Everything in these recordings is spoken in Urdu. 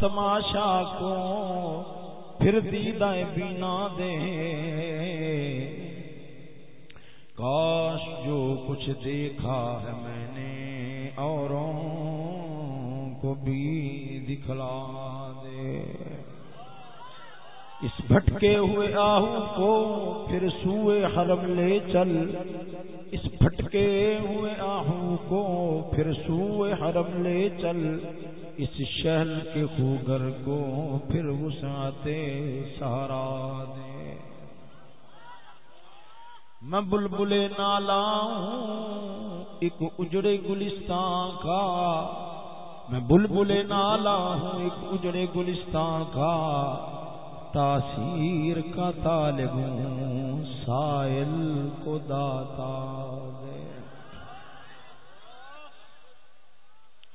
تماشا کو پھر دیدہ بینا دے کاش جو کچھ دیکھا ہے میں نے اوروں کو بھی دکھلا دے اس بھٹکے ہوئے آہو کو پھر سوئے حرم لے چل اس بھٹکے ہوئے آہو کو پھر سوئے حرم لے چل اس شہر کے خوگر کو پھر وسعتے سارا دے۔ میں بلبلے نالا ہوں، ایک اجڑے گلستان کا۔ میں بلبلے نالا ہوں، ایک اجڑے گلستان کا۔ تاثیر کا طالب ہوں، سائل کو داتا دے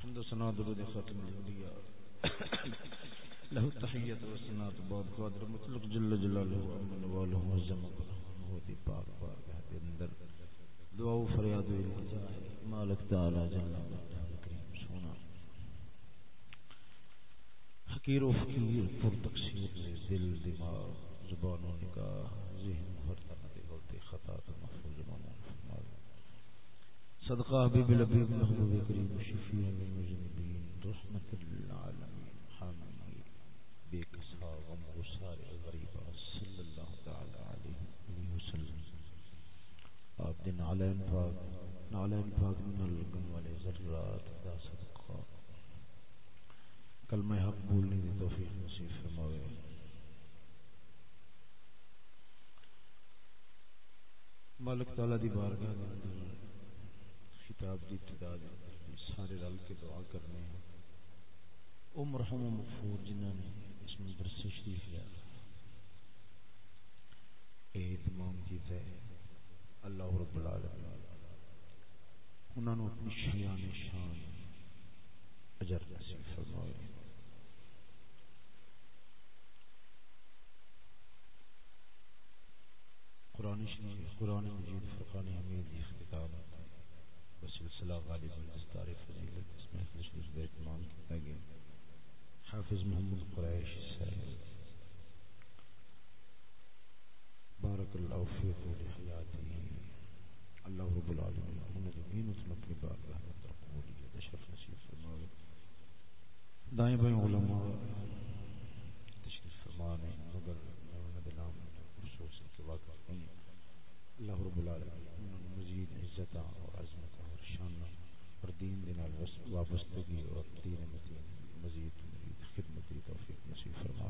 حمد و سنا درود ختم الانبیاء له تحیت و سنات بعد قادر مطلق جل جلالہ امن والہ وزم بہت پاک پاک ہے اندر۔ دعا و فریاد و التجا مالک تعالی جل کریم سونا۔ حقیر و فقیر پر تقسیر دل، دماغ، زبان و نگاہ، ذہن ہر طرح دے غلطی خطا تو محفوظ مامون فرما صدقہ حبیب لبیب محبوب کریم شفیع المذنبین رحمت للعالمین حامی بے کسا غم غسار غریبا صلی اللہ تعالی علیہ وسلم آپ دن علین پاک نالین پاک من الگن والے ذرات دا صدقہ کلمہ حق بولنے کی توفیق نصیب فرماوے. مالک تعالی دی بارگاہ دے اندر خطاب دی ابتدا دے اندر سارے رل کے دعا کرنے ہیں. او مرحوم و مغفور جنہاں نے اس میں مدرسے شریف لیا اے تمام کیتا ہے اللہ رب العالمین۔ انہوں نے اپنی شیان شان، اجر نصیب فرمائے قرآن شریف، قرآن مجید، فرقان حمید کی خطاب بسلسلہ غالب دستار فضیلت اس میں خصوص کا اہتمام کیا گیا۔ حافظ محمد قریش صاحب۔ بارک اللہ فی طول حیاتی اللہ رب العالمین انہوں نے دین اس اپنی بارگاہ میں قبولیت اشرف نصیب فرمائے دائیں بائیں علماء۔ تشریف فرمانے، مگر اللہ رب العالمین مزید عزت اور عظمت اور شان اور دین دین وابستگی اور دین مدین مزید مزید خدمت کی توفیق نصیب فرما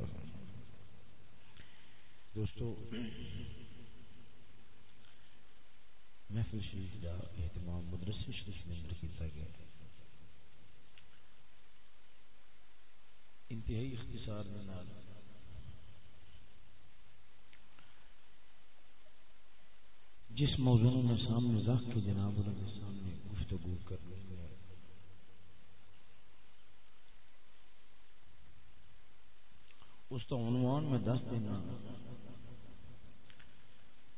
دوستو، محفل شریف کا اہتمام مدرسے شریف نے اندر کیتا گیا انتہائی اختصار میں نال جس موضوع میں سامنے رکھ کے جناب کے سامنے گفتگو کر رہے ہیں اس کا عنوان میں دس دینا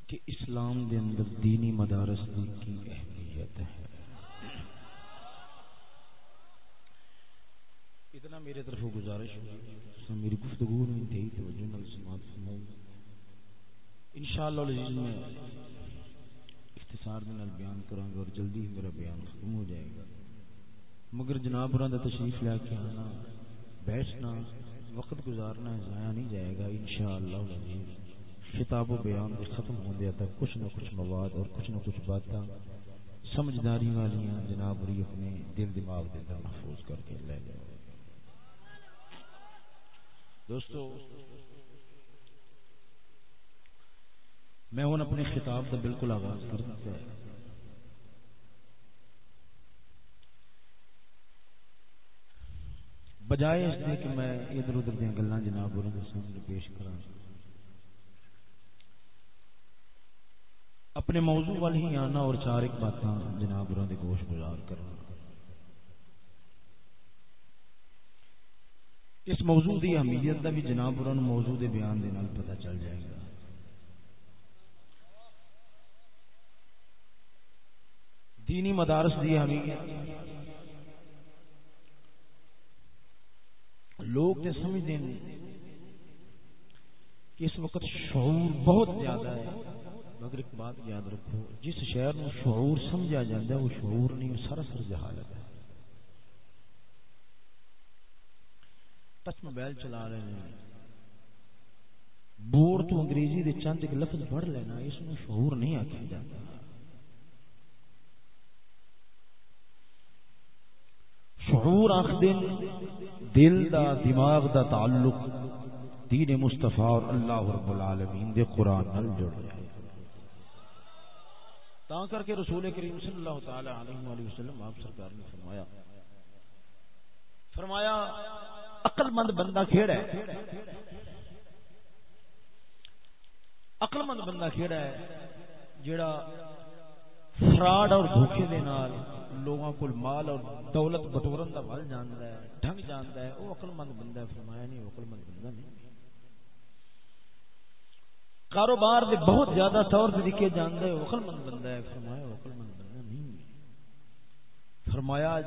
کہ اسلام دے اندر دینی مدارس کی اہمیت ہے۔ اتنا میرے طرف گزارش ہوئی میری گفتگو میں انتہائی توجہ نال سماعت فرماؤں۔ انشاءاللہ العزیز میں اختصار دے بیان کراں گا اور جلدی ہی میرا بیان ختم ہو جائے گا۔ مگر جناب اور تشریف لے کے آنا، بیٹھنا، وقت گزارنا ضائع نہیں جائے گا، انشاءاللہ خطاب و بیان دے ختم ہو دیا تک کچھ نہ کچھ مواد اور کچھ نہ کچھ باتیں سمجھداری والیاں جناب اور اپنے دل دماغ دے اندر محفوظ کر کے لے جائے دوستو، میں ہوں اپنے خطاب کا بالکل آغاز کر دیتا ہے بجائے اس نے کہ میں ادھر ادھر دیا گلا جناب اور سامنے پیش کرا اپنے موضوع وال ہی آنا اور چار ایک باتاں جناب اور گوش گزار کرنا۔ اس موضوع کی اہمیت کا بھی جناب اور موضوع کے بیان کے پتہ چل جائے گا۔ دینی مدارس دی ہمیں لوگ تے سمجھتے ہیں کہ اس وقت شعور بہت زیادہ ہے۔ مگر ایک بات یاد رکھو، جس شہر نو شعور سمجھا جاتا ہے، وہ شعور نہیں سراسر جہالت ہے۔ ٹچ موبائل چلا رہے ہیں۔ بور تو انگریزی دے چند ایک لفظ پڑھ لینا، اس نو شعور نہیں آخیا جاتا شعور آخ دن دل دا، دماغ دا تعلق۔ دین مصطفیٰ اور اللہ رب العالمین دے قرآن نل جڑ جائے تا کر کے رسول کریم صلی اللہ تعالی علیہ وآلہ وسلم، آپ سرکار نے فرمایا فرمایا عقل مند بندہ کھیڑا ہے؟ عقل مند بندہ کھیڑا ہے جڑا فراڈ اور دھوکے دے نال لوگوں کو مال اور دولت بٹورن دا ول جاندا ہے، ڈھنگ جاندا ہے، او عقل مند بندہ ہے، فرمایا نہیں عقل مند بندہ نہیں۔ کاروبار دے بہت زیادہ طور طریقے جاندا ہے عقل مند بندہ ہے، فرمایا عقل مند بندہ نہیں۔ فرمایا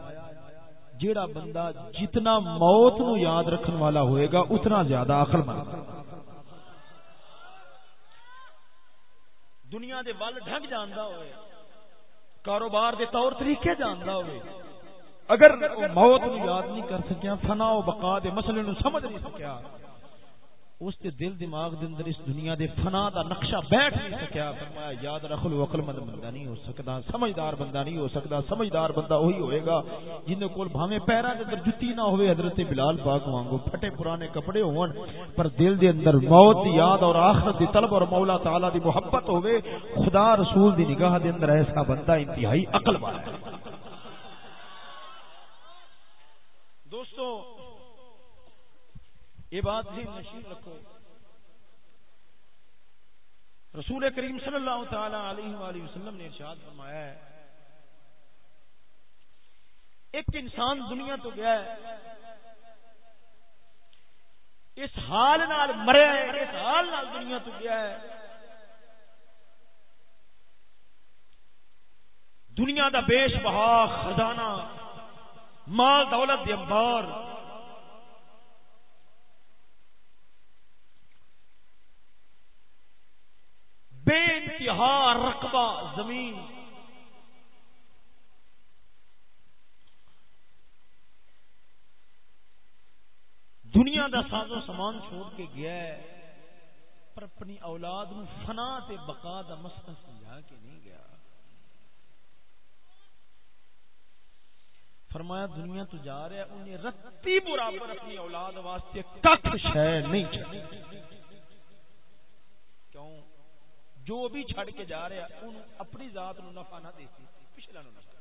جیڑا بندہ جتنا موت نو یاد رکھن والا ہوئے گا، اتنا زیادہ عقل مند۔ دنیا دے ول ڈھنگ جاندا ہوئے، کاروبار دے طور طریقے جاندا ہوئے۔ اگر موت نو یاد نہیں کر سکیا، فنا و بقا دے مسئلے نو سمجھ نہیں سکیا۔ اس دے دل دماغ دے اندر اس دنیا دے فنا دا نقشہ بیٹھ نہیں سکیا فرمایا؟ یاد رکھ لو عقل مند بندہ نہیں ہو سکتا، سمجھدار بندہ نہیں ہو سکتا، سمجھدار بندہ وہی ہوئے گا جن دے کول بھاویں پیراں دے اندر جُتی نہ ہوئے، حضرت بلال پاک وانگو پھٹے پرانے کپڑے ہون، پر دل دے اندر موت دی یاد اور آخرت دی طلب اور مولا تعالی دی محبت ہوئے، خدا رسول دی نگاہ دے اندر ایسا بندہ انتہائی عقل والا۔ ہے دوستو یہ بات بھی نشین رکھو۔ رسول کریم صلی اللہ تعالی علیہ وآلہ وسلم نے ارشاد فرمایا ہے، ایک انسان دنیا تو گیا ہے، اس حال نال مریا ہے، اس حال نال دنیا تو گیا ہے۔ دنیا دا بیش بہا خزانہ، مال دولت دے انبار۔ بے انتہا رقبہ زمین۔ دنیا دا ساز و سامان چھوڑ کے گیا ہے، پر اپنی اولاد نو فنا تے بقا دا مسئلہ سمجھا کے نہیں گیا۔ فرمایا، دنیا تو جا رہا ہے، انہیں رتی برابر اپنی اولاد واسطے کک شے نہیں چھڑی کیوں؟ جو بھی چھڑ کے جا رہا ان اپنی ذات نو نفع نہ دیتی پچھلا نو نفع۔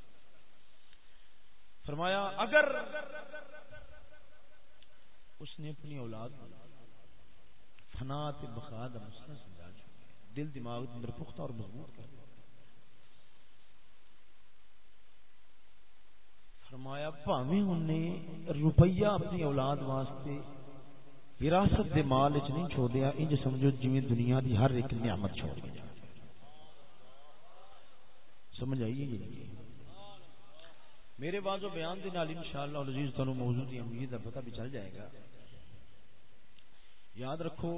فرمایا، اگر اس نے اپنی اولاد فنا تے بقا دا مسئلہ سمجھا دل دماغ اندر پختہ اور مضبوط کر فرمایا، بھاویں انہیں روپیہ اپنی اولاد واسطے وراثت دے مال وچ نہیں چھوڑیا انج سمجھو جویں دنیا دی ہر ایک نعمت چھوڑ گیا سمجھ آئیے گی میرے بعد بیان دے نال انشاءاللہ العزیز تانوں موضوع دی اہمیت دا پتہ بھی چل جائے گا۔ یاد رکھو،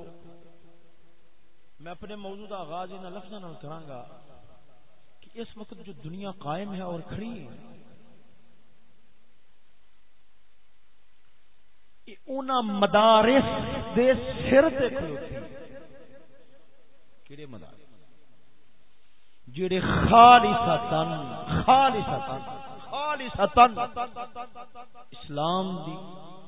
میں اپنے موضوع دا آغاز ان لفظاں نال کراں گا کہ اس وقت جو دنیا قائم ہے اور کھڑی ہے اونا مدارس دے سر تے کھلوتی کیڑے مدارس؟ جڑے خالصتاً خالصتاً خالصتاً اسلام دی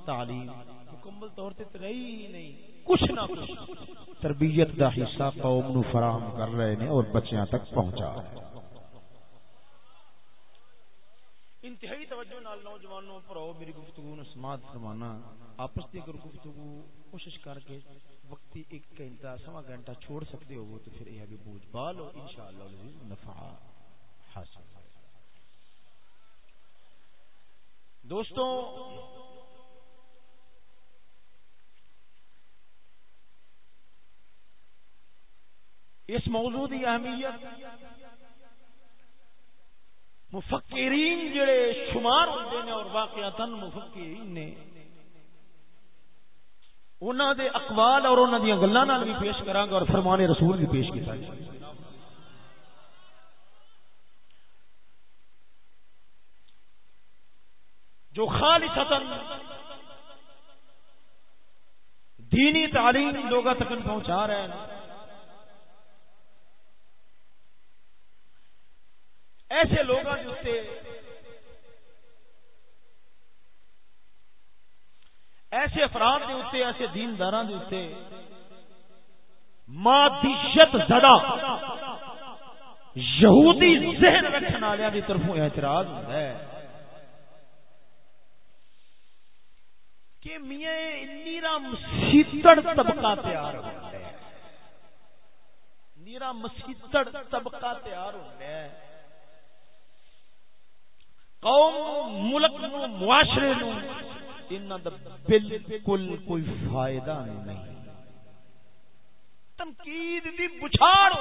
تعلیم۔ مکمل طور تے رہی نہیں۔ کچھ نہ کچھ۔ تربیت دا حصہ قوم نو فراہم کر رہے نے اور بچیاں تک پہنچا رہے ہیں۔ انتہائی توجہ نال نوجوانوں پرو میری گفتگو نو سماعت فرمانا، آپس دی اگر گفتگو کوشش کر کے وقتی ایک گھنٹہ، سوا گھنٹہ چھوڑ سکتے ہو، تو پھر یہ بھی بوجھ بالو انشاءاللہ العزیز نفع حاصل۔ دوستوں، اس موضوع کی اہمیت مفکرین جڑے شمار ہوتے ہیں اور واقعات مفکرین نے انہوں دے اقوال اور انہوں دیا گلوں بھی پیش کرا گا اور فرمان رسول بھی پیش کیا جو خالص دینی تعلیم لوگ تک پہنچا رہے ہیں ایسے لوگ ایسے افراد دے اتنے ایسے دیندار مادیت زدہ یہودی ذہن رکھنے والوں کی طرفوں اعتراض ہوتا ہے کہ میاں نیرا مسیتڑ طبقہ تیار ہوتا ہے نیرا مسیتڑ طبقہ تیار ہوتا ہے۔ قوم ملک نو، معاشرے نو، انہاں دا بالکل کوئی فائدہ نہیں۔ تنقید دی بچھاڑ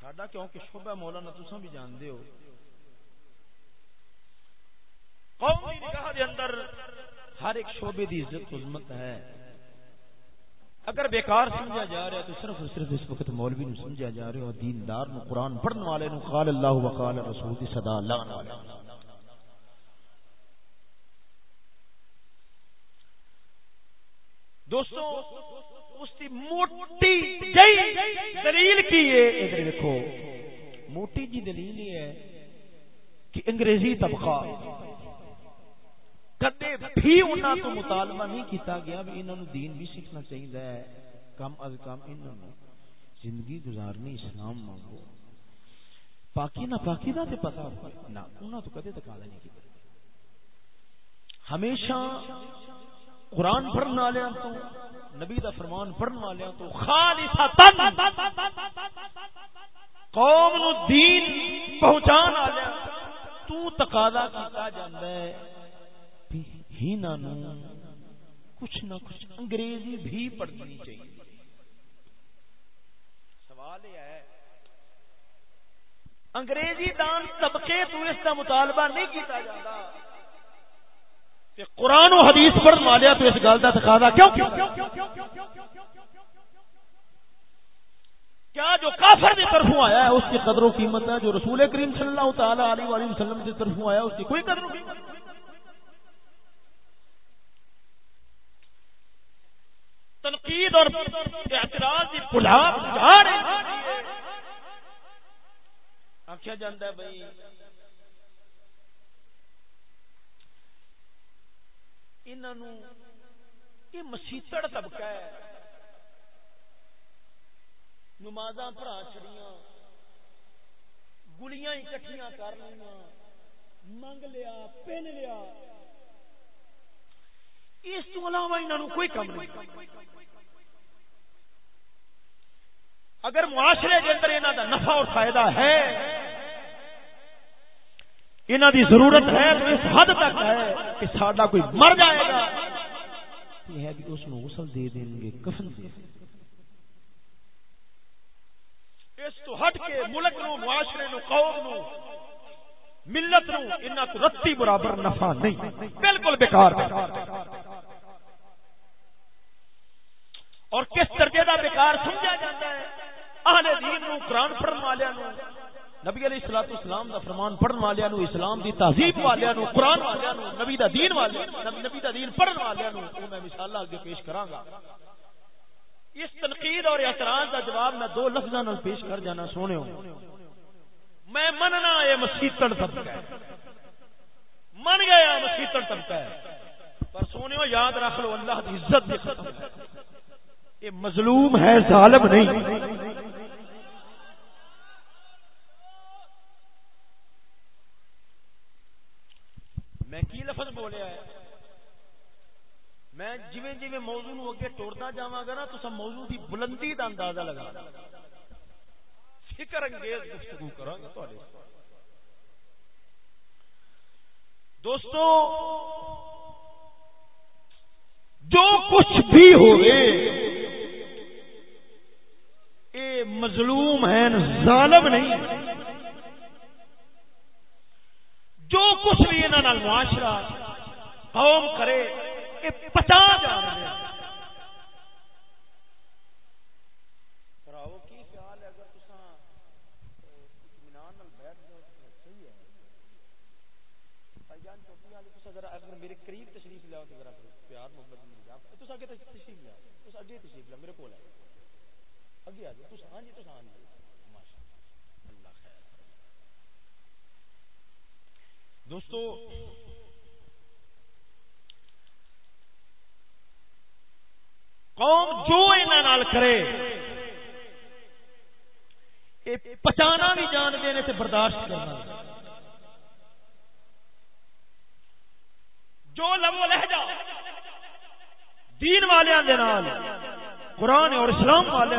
ساڈا کیونکہ شعبہ مولانا تساں بھی جانتے ہو۔ قومی نگاہ دے اندر ہر ایک شعبے دی عزت عظمت ہے۔ اگر بیکار سمجھا جا رہا ہے تو صرف صرف اس وقت مولوی نو سمجھا جا رہا ہے اور دیندار نو قرآن پڑھن والے نو قال اللہ و قال رسول دی صدا اللہ دوستو، اس کی موٹی دلیل کی ہے؟ ادھر دیکھو، موٹی جی دلیل یہ ہے کہ انگریزی طبقہ کدے بھی انہوں تو مطالبہ نہیں کیتا گیا بھی انہوں دین بھی سیکھنا چاہیے کم از کم انہوں زندگی گزارنی اسلام مانگو۔ پاکی نہ پاکی دا تے پتا نہ انہوں تو کدے تکالا نہیں کیتا۔ ہمیشہ قرآن پڑھنے والے تو، نبی دا فرمان پڑھنے والے تو خالصتاً قوم نو دین پہنچان والے تو تقاضا کیتا جاندا ہے۔ ہی نہ کچھ نہ کچھ انگریزی بھی پڑھنی چاہیے۔ سوال یہ ہے، انگریزی دان طبقے تو اس کا مطالبہ نہیں کیتا جاتا قرآن و حدیث پڑھ مالیا تو اس گل کا تقاضا کیوں کیا جو کافر کی طرفوں آیا ہے، اس کی قدر و قیمت ہے، جو رسول کریم صلی اللہ تعالی علیہ وآلہ وسلم کی طرفوں آیا اس کی کوئی قدر و قیمت تنقید اور اعتراض کی گلاب آخیا جاتا ہے بھائی۔ یہ مسیتڑ طبقہ ہے۔ نماز پڑھا چڑیا گلیاں اکٹھیاں کر لیا منگ لیا، پن لیا۔ اس تو علاوہ انہوں کوئی کم نہیں۔ اگر معاشرے کے اندر انہوں کا نفع اور فائدہ ہے انہوں دی ضرورت ہے تو اس حد تک ہے کہ ساڈا کوئی مر جائے گا۔ یہ ہے کہ اس کو غسل دے دیں گے، کفن دے۔ دیں اس تو ہٹ کے ملک نو، معاشرے نو، قوم نو، ملت نو، انہاں تو رتی برابر نفع نہیں۔ بالکل بیکار بیکار۔ اور کس درجے دا بیکار سمجھا جاتا ہے؟ اہل دین نو قرآن پڑھن والے نو، نبی علیہ الصلوۃ والسلام دا فرمان پڑھن والےاں نو، اسلام دی تہذیب والےاں نو، قرآن والےاں نو، نبی دا دین والے نبی دا دین پڑھن والےاں نو، او میں انشاءاللہ اگے پیش کراں گا اس تنقید اور اعتراض دا جواب میں دو لفظاں نال پیش کر جانا سونےو میں مننا اے مسیتڑ طبقہ ہے۔ من گیا مسیتڑ طبقہ ہے۔ پر سونےو یاد رکھ لو، اللہ دی عزت دی ختم ہے۔ یہ مظلوم ہے، ظالم نہیں۔ میں کی لفظ بولیا ہے؟ میں جویں جویں موضوع نو اگے ٹورتا جاواں گا نا، تو سب موضوع دی بلندی دا اندازہ لگا فکر انگیز گفتگو کراں گا تواڈے دوستو، جو کچھ بھی ہوئے اے مظلوم ہیں ظالم نہیں۔ جو کچھ بھی انہوں معاشرہ، قوم کرے پچا جان دے کراؤ ہے۔ اگر میرے قریب تشریف لاؤ تو ذرا پیار، محبت، مل جائے۔ اگے تشریف لاؤ اگے تشریف لاؤ میرے کول ہے اگے آ جاؤ تساں ہاں جی تساں ہاں جی ماشاءاللہ اللہ خیر دوستو قوم جو انہاں نال کرے اے پچانا بھی جان دینے سے برداشت کرنا جو لو لہجہ دین والے قرآن اور اسلام والے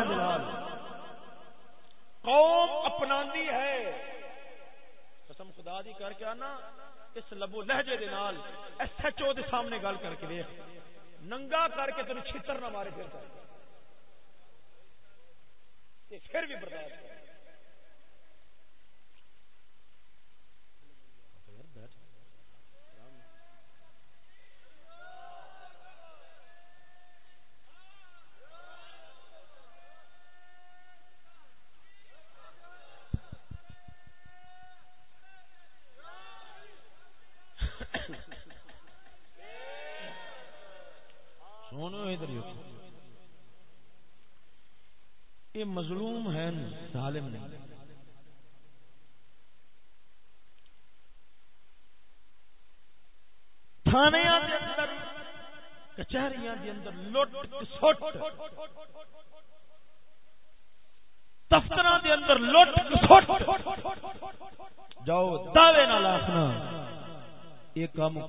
قوم اپنا ہے۔ قسم خدا دی کر کے آنا، اس لبو لہجے دے نال ایس ایچ او دے سامنے گل کر کے دیکھ۔ ننگا کر کے تین چھتر نہ مارے پھر۔ پھر بھی برداشت۔ کر ادھر یہ مظلوم ہے، ظالم نہیں۔ تھانے کچہریاں دے اندر لٹ سٹ۔ دفتر دے اندر لٹ سٹ۔ جاؤ، دعوے نہ لاکھنا یہ کام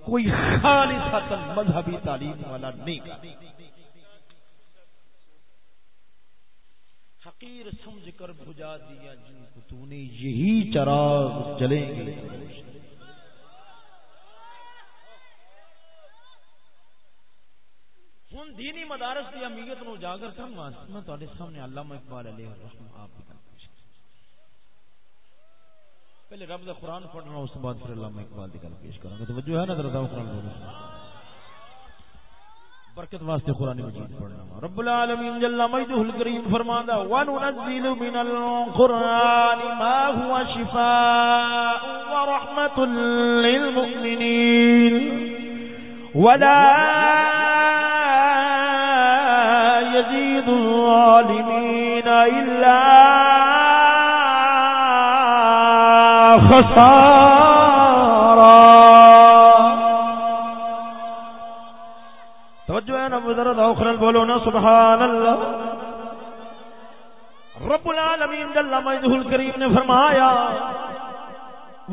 کوئی خالص مذہبی تعلیم والا نہیں کرتا۔ حقیر سمجھ کر بھجا دیا، جن کو تو نے یہی چراغ جلیں گے۔ ہن دینی مدارس کی امیت نو اجاگر کرنا میں تواڈے سامنے علامہ اقبال علیہ الرحمہ آپ کی پہلے رب دا قرآن پڑھنا، اس بعد پھر علامہ اقبال دی گل پیش کروں گا۔ توجہ ہے نا ذرا قرآن بولو۔ برکت واسطے قرآن مجید پڑھنا رب العالمین جل مجدہ الکریم فرماندا وننزل من القرآن ما هو شفاء ورحمة للمؤمنين. ولا يزيد الظالمين إلا خسارا توجہ ہے مدرد اخرل بولو نا سبحان اللہ رب العالمین جل مجدہ الکریم نے فرمایا،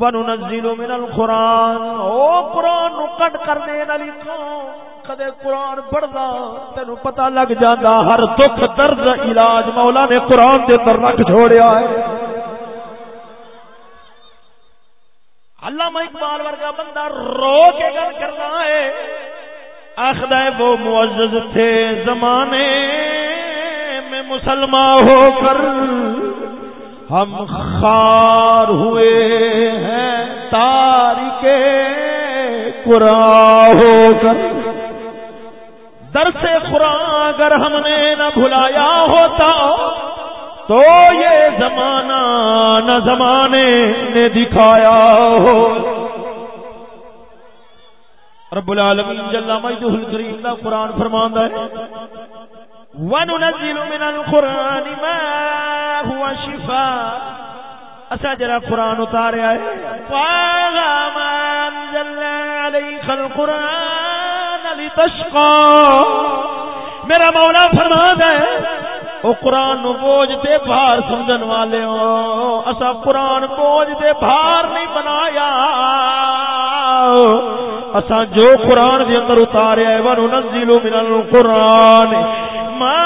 وَنُنَزِّلُ مِنَ الْقُرْآنِ، او قرآن نو کٹ کر دین علی قوم کدے قرآن پڑھدا، تینو پتہ لگ جاندا، ہر دکھ، درد، علاج مولا نے قرآن دے اندر رکھ چھوڑیا ہے۔ علامہ اقبال ورگا بندہ رو کے گل کرنا ہے آخد وہ معزز تھے زمانے میں مسلمان ہو کر ہم خار ہوئے ہیں، تاریخ قرآن ہو کر۔ در سے قرآن اگر ہم نے نہ بھلایا ہوتا تو یہ زمانہ نہ زمانے نے دکھایا ہو۔ رب العالمین جل مجدہ الکریم دا قرآن فرماندا ہے۔ وَنُنَزِّلُ مِنَ الْقُرْآنِ مَا هُوَ شِفَاءٌ۔ اسا جرا قرآن اتاریا ہے۔ فَاغَا مَا أَنزَلْنَا عَلَيْكَ الْقُرْآنَ لِتَشْقَى۔ میرا مولا فرماندا ہے۔ او قرآن نو بوجھ تے بھار سمجھن والے ہو۔ اسا قرآن بوجھ تے بھار نہیں بنایا۔ اسا جو قرآن دے اندر اتاریا ہے ون من القرآن ما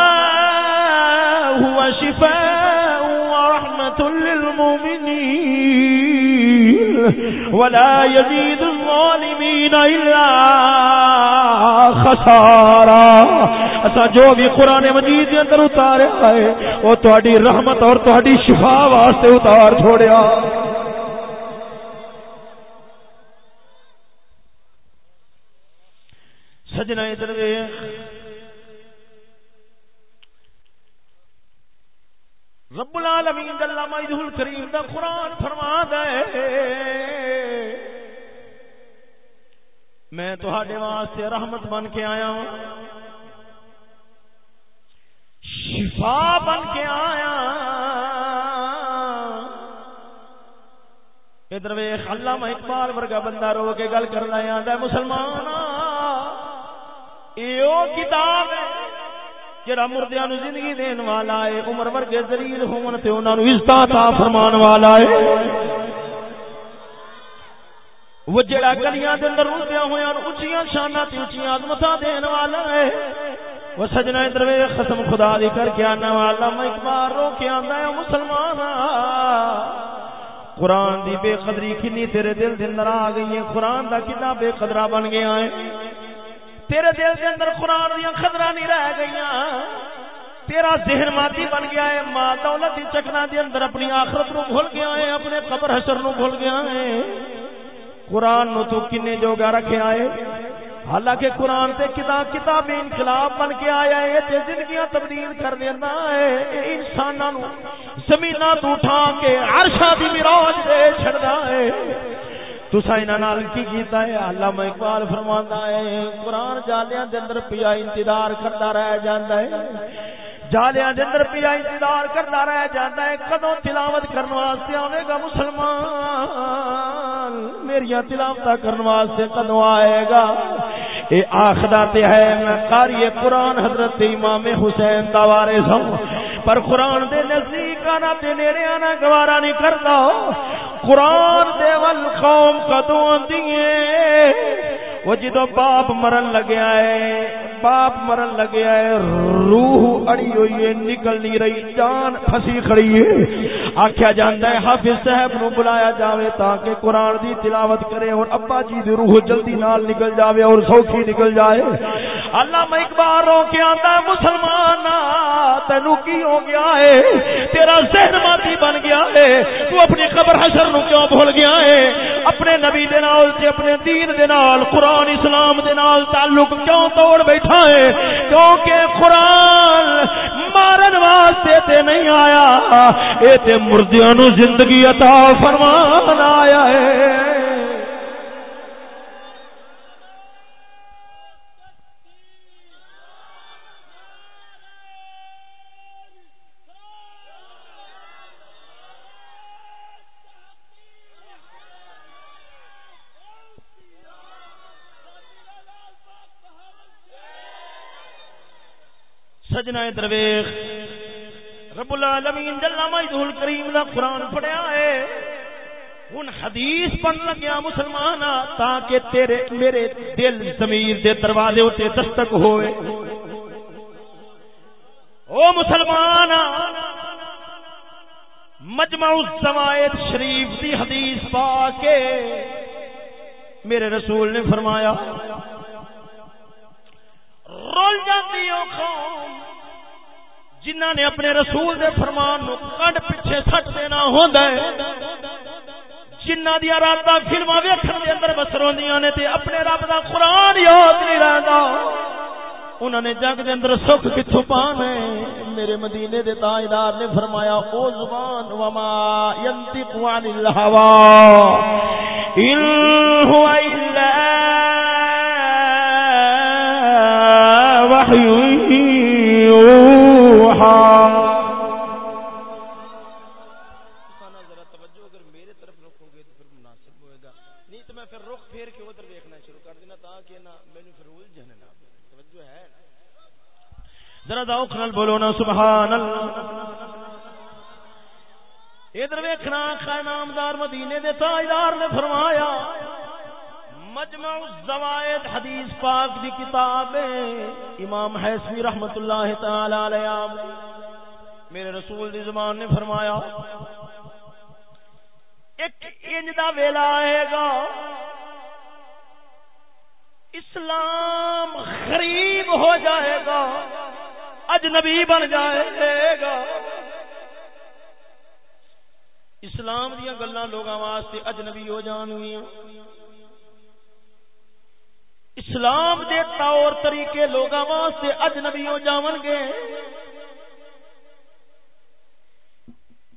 هو شفاء ورحمة للمؤمنين ولا يزيد الظالمين إلا خسارا اسا جو بھی قرآن مجید کے اندر اتارے ہے وہ تہاڈی رحمت اور تہاڈی شفا واسطے اتار چھوڑیا۔ سجنا درویش رب العالمین اللہ مجدہ الکریم دا قرآن فرما دے میں تہاڈے واسطے رحمت بن کے آیا ہوں۔ شفا بن کے آیا۔ ادھر ویخ اللہ اقبال ورگا بندہ رو کے گل کرنا آتا ہے مسلمان یہ کتاب جڑا مردیا نو زندگی دین والا ہے، عمر ورگے ذلیل ہون تے انہاں نو عزت عطا فرمان والا ہے۔ وہ جڑا گلیاں دے اندر رلدیاں ہویاں اونچیاں شاناں تے اونچیاں عظمتاں دین والا ہے۔ وہ سجنا ادھر قسم خدا دی کر کے آنا والا، میں اقبال رو کے آندا ہے مسلمان ہاں۔ قرآن دی بے قدری کنی تیرے دل دے اندر آ گئی ہے، قرآن دا کتنا بے قدرہ بن گیا ہے۔ تیرے دل کے اندر قرآن دیا خطرہ نہیں رہ گئی تیرا ذہن مادی بن گیا ہے، ماں دولت دی چکنا دے اندر اپنی آخرت نو بھول گیا ہے، اپنے قبر حشر نو بھول گیا ہے۔ قرآن نو تو کنے جوگا رکھے آئے حالانکہ قرآن تے کتاب کتاب انقلاب بن کے آیا ہے، تے زندگیاں تبدیل کر دینا ہے۔ انساناں نو زمیناں تو اٹھا کے عرشاں دی معراج دے چھڑدا ہے۔ تسا نال کی کیتا ہے؟ علامہ اقبال فرماندا ہے، قرآن جالیاں دے اندر پیا انتظار کرتا رہ جاندا ہے۔ جالیاں دے اندر پیا انتظار کرتا رہ جاندا ہے۔ کدوں تلاوت کرن واسطے آوے گا مسلمان؟ میری تلاوت کرن واسطے کدوں آئے گا؟ اے آخدا تے ہے، میں قاری قرآن حضرت امام حسین دا وارث ہوں۔ پر قرآن دے نزدیک آنا تے نیڑے آنا گوارا نہیں کرتا۔ قرآن دے ول قوم کدو دیے وہ جدو باپ مرن لگیا ہے، باپ مرن لگیا ہے، روح اڑی ہوئی ہے، نکل نہیں رہی، جان پھسی کھڑی ہے۔ آکھیا جاندا ہے، حافظ صاحب نو بلایا جاوے تاکہ قرآن دی تلاوت کرے اور ابا جی دی روح جلدی نال نکل جاوے اور سوکھی نکل جائے۔ اللہ میں اقبال رو کے آندا ہے، مسلمان تینو کی ہو گیا ہے؟ تیرا ذہن ماتی بن گیا ہے۔ تو اپنی قبر حشر نو کیوں بھول گیا ہے؟ اپنے نبی دے نال تے اپنے دین دے نال، قرآن اسلام دے نال تعلق کیوں توڑ بیٹھا ہے؟ کیونکہ قرآن مارن واسطے تے نہیں آیا، اے تے مردیاں نو زندگی عطا فرمان آیا ہے۔ سجنا درویش۔ رب العالمین جل مجدہ کریم دا قرآن پڑھیا ہے۔ ہن حدیث پڑھ لگیا مسلمان تاکہ تیرے میرے دل ضمیر دے دروازے تے دستک ہوئے۔ او مسلمان مجمع الزوائد شریف دی حدیث پا کے میرے رسول نے فرمایا، رول جاتی قوم جنہ نے اپنے رسول دے فرمان نو کنڈ پیچھے سٹ دینا ہوندا ہے جنہ دیا راتاں فلماں ویکھن دے اندر بسر ہوندیاں نے تے اپنے رب دا قرآن یاد نہیں رہندا۔ انہوں نے جگ دے اندر سکھ کتھوں پانا میرے مدینے دے تاجدار نے فرمایا، او زبان، وما ينطق عن الهوى ان هو ذرا ذوق نال بولو نا، سبحان اللہ۔ ادھر ویکھنا خیر نامدار مدینے دے تاجدار نے فرمایا، مجمع الزوائد حدیث پاک دی کتاب امام حیثمی رحمت اللہ تعالی علیہ۔ میرے رسول دی زمان نے فرمایا، ایک انج دا ویلا آئے گا۔ اسلام غریب ہو جائے گا۔ اجنبی بن جائے گا۔ اسلام دیا گلا لوگوں واسطے اجنبی ہو جان ہوئی اسلام دے طور طریقے لوگوں واسطے اجنبی ہو جاون گے۔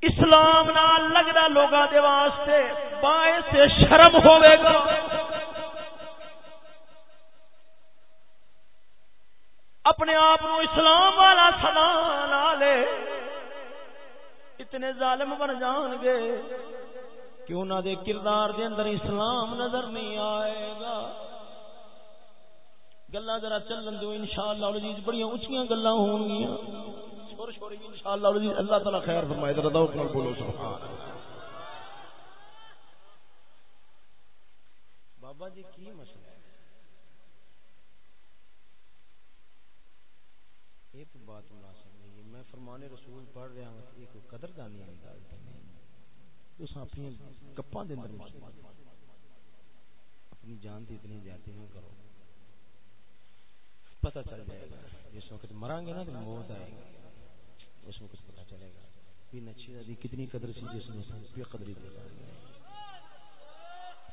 اسلام نال لگدا لوگاں دے واسطے باعث شرم ہوے گا۔ اپنے آپ اسلام والا سنا لے اتنے ظالم بن جان گے کہ انہوں دے کردار دے اندر اسلام نظر نہیں آئے گا۔ گلا ذرا چلن دو ان شاء اللہ جی، بڑی اچھی گلا ہو گیا جی، ان شاء اللہ جی، اللہ تعالی خیر فرمائے، ذرا بولو، سبحان بابا جی کی مسئلہ یہ تو بات مناسب نہیں ہے۔ میں فرمان رسول پڑھ رہا ہوں، یہ کوئی قدر دانی والی گل تو نہیں تو اپنی گپاں دے اندر اپنی جان دی اتنی زیادتی نہ کرو۔ پتہ چل جائے گا۔ جس وقت مران گے نا تو موت آئے گی۔ اس وقت پتہ چلے گا۔ بھی نچی دی کتنی قدر سی جس نے بے قدری دے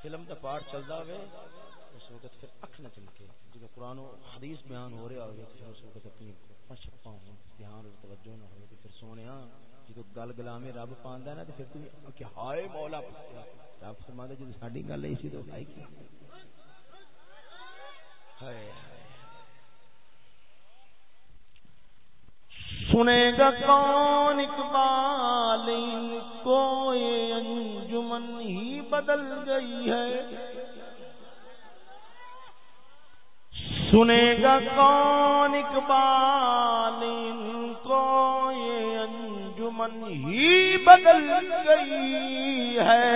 فلم کا پارٹ چلتا ہوئے اس وقت پھر اکھ نہ چمکے جب قرآن و حدیث بیان ہو رہا ہوگا تو اس وقت اپنی چھپا ہوں دھیان اور توجہ نہ ہوئے پھر سونے جب گل گلا میں رب پاندا نا، تو پھر کوئی کہ ہائے مولا رب فرماتا جب ساڈی گل ایسی تو بھائی کی ہائے سنے گا کون اقبال کو انجمن ہی بدل گئی ہے۔ سنے گا کون اقبال ان کو یہ انجمن ہی بدل گئی ہے۔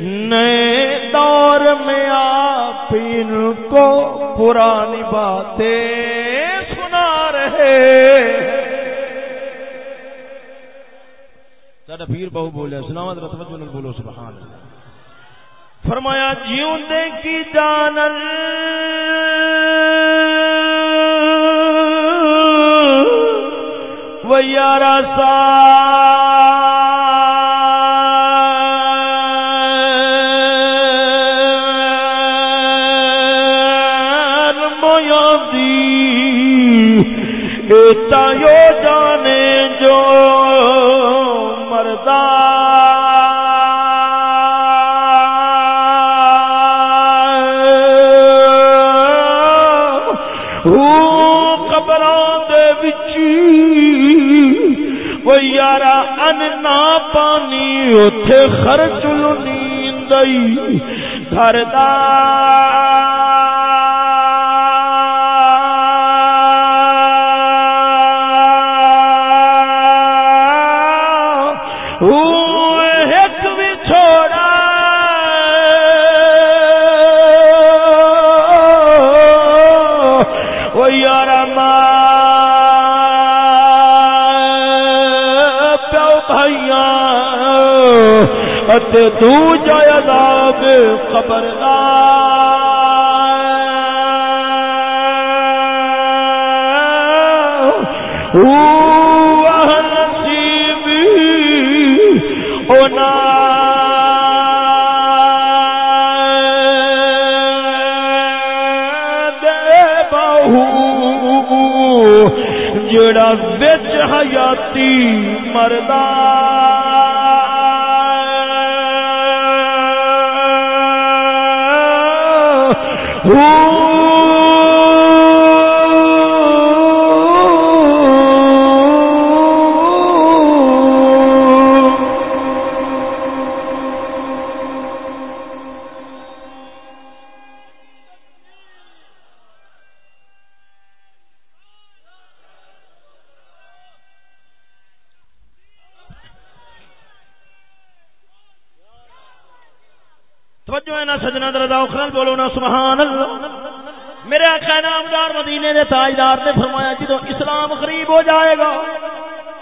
نئے دور میں آپ ان کو پرانی باتیں سنا رہے پیر بہو بولے سناوت رتمت بولو، سبحان اللہ۔ فرمایا جیوں دے کی جانل۔ و یارا سا دی پانی اتے خرچ نیند گھر تو جائے عذاب خبر نصیب ہونا دے بہو جڑا بچ حیاتی مردان ہوں۔ نے فرمایا جدو اسلام قریب ہو جائے گا،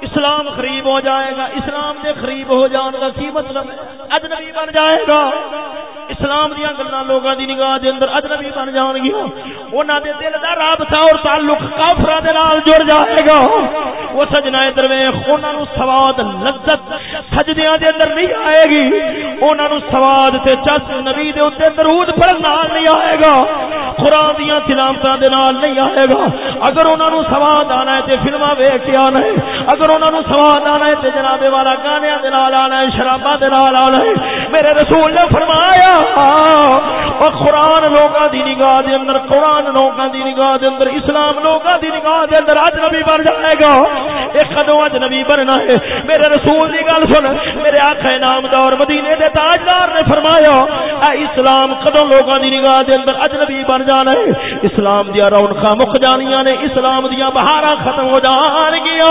اسلام قریب ہو جائے گا، اسلام دے قریب ہو جان کا کی مطلب؟ اجنبی بن جائے گا۔ اسلام دیا گلا لوگوں دی نگاہ دے اندر اجنبی بن جان گیا انہوں دے دل دا رابطہ اور تعلق کافرا دے نال جڑ جائے گا۔ وہ سجنا درویش انہوں نے سواد لذت سجدیاں دے اندر نہیں آئے گی۔ انہوں نے سواد تے چس نبی دے اتنے درود پر نال نہیں آئے گا۔ قرآن دیا تلاوتاں دے نال نہیں آئے گا۔ اگر انہوں نے سواد آنا ہے تے فلما ویکھ کے آنا ہے۔ اگر انہوں نے سواد آنا ہے تے جناب والا گانے دے نال آنا ہے، شراباں دے نال آنا ہے۔ میرے رسول نے فرمایا اور قرآن لوگاں دی نگاہ دے اندر، قرآن لوگاں دی نگاہ دے اندر، اسلام لوگاں دی نگاہ دے اندر اجنبی بن جائے گا۔ ایک کدو اجنبی بننا ہے؟ میرے رسول دی گل سن، میرے آقا نامدار مدینے دے تاجدار نے فرمایا، اے اسلام کدو لوگاں دی نگاہ دے اندر اجنبی بن جانا ہے؟ اسلام دیا رونقاں مک جانیاں نے، اسلام دیا بہاراں ختم ہو جان گیا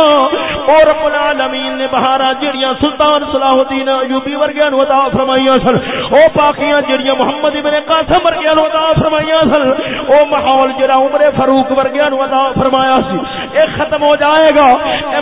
اور رب العالمین نے بہاراں جڑیاں سلطان صلاح الدین ایوبی ورگیاں نو عطا فرمائیاں سن، او پاکیاں جڑیاں محمد ابن قاسم ورگیاں نو عطا فرمائیاں سن، او ماحول جڑا عمر فاروق ورگیاں نو عطا فرمایا سی، اے ختم ہو جائے گا۔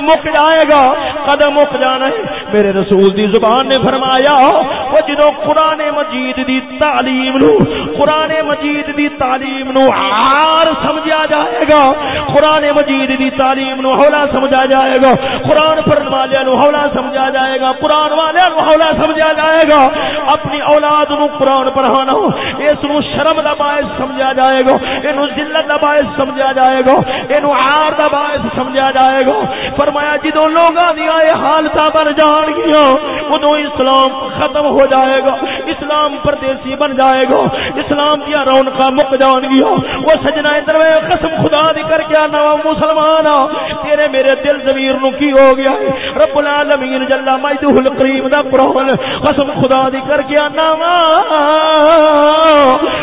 مک جائے گا۔ قدم مک جانا ہے۔ میرے رسول دی زبان نے فرمایا او جدوں قران مجید دی تعلیم نو قران مجید دی تعلیم نو عار سمجھا جائے گا۔ قران مجید دی تعلیم نو ہولا سمجھا جائے گا۔ قران پڑھن والے نو ہولا سمجھا جائے گا۔ قران والے نو ہولا سمجھا جائے گا۔ اپنی اولاد نو قران پڑھانا اس نو شرم دا باعث سمجھا جائے گا۔ اینو ذلت دا باعث سمجھا جائے گا۔ اینو عار دا باعث سمجھا جائے گا۔ فرمایا جدوں لوگاں دی اے حالتاں بن جان گیاں اودوں اسلام ختم ہو جائے گا، اسلام پردیسی بن جائے گا، اسلام دیا رونقاں مک جان گیا وہ سجنا ادھر قسم خدا دی کر کے آنا مسلمان تیرے میرے دل ضمیر نو کی ہو گیا رب العالمین جل مجدہ الکریم دا قرآن قسم خدا دی کر کے آنا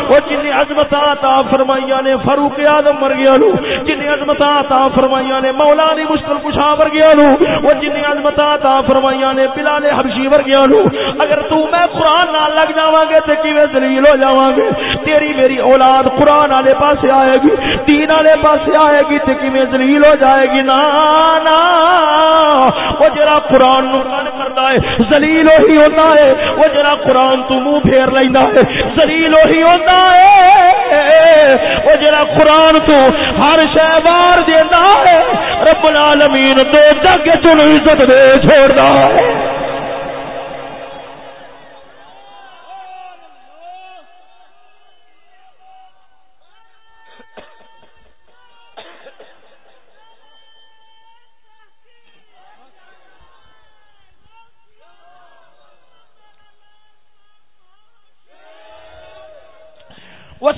وہ جن عظمت عطا فرمائیاں نے فاروق اعظم مر گیا نو جن عظمت عطا فرمائیاں نے مولا علی مصطفی حسن کشا ور گیا نو، وہ جن عظمت عطا فرمائیاں نے بلال حبشی ور گیا نو۔ اگر تو میں قرآن نال لگ جاواں گے تے کیویں ذلیل ہو جاواں گے؟ تیری میری اولاد قرآن والے پاسے آئے گی، دین والے پاسے آئے گی تے کیویں ذلیل ہو جائے گی؟ نا نا۔ وہ جڑا قرآن نو کن ہے، ذلیل وہی ہوتا ہے۔ وہ جڑا قرآن تو منہ پھیر لینا ہے۔ ذلیل وہی ہوتا ہے۔ وہ جڑا قرآن تو ہر شے بار دیندا ہے۔ رب العالمین دو جگ چن عزت دے چھوڑدا ہے۔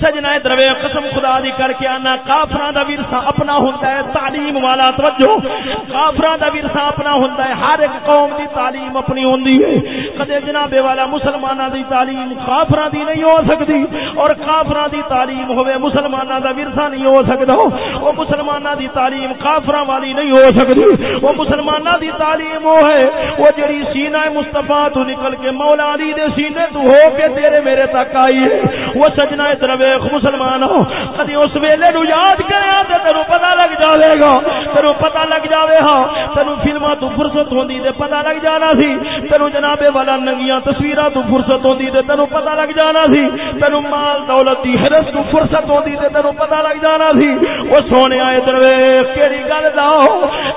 سجنا دروے قسم خدا دی کر کے آنا کافران دا ورثہ اپنا ہوندا ہے، تعلیم والا، توجہ۔ کافران دا ورثہ اپنا ہوندا ہے، ہر ایک قوم دی تعلیم اپنی ہوندی ہے۔ کدے جناب والا مسلماناں دی تعلیم کافران دی نہیں ہو سکتی اور کافران دی تعلیم ہوے مسلماناں دا ورثہ نہیں ہو سکدا۔ وہ مسلماناں دی تعلیم کافران والی نہیں ہو سکتی وہ مسلماناں دی تعلیم وہ ہے وہ جڑی سینہ مصطفی تو نکل کے مولا علی دے سینے تو ہو کے تیرے میرے تک آئی ہے۔ وہ سجنا ادھر مسلمان ہو کدی اس ویلے ویلے نو یاد کریا تے تینو پتہ لگ جاوے گا۔ تینو پتہ لگ جاوے ہاں۔ تینو فلماں تو فرصت ہوندی تے پتہ لگ جانا سی۔ تینو جناب والا ننگیاں تصویراں تو فرصت ہوندی تے تینو پتہ لگ جانا سی۔ تینو مال دولت دی حرس تو فرصت ہوندی تے تینو پتہ لگ جانا سی۔ او سونے آئے ادھر کیڑی گل دا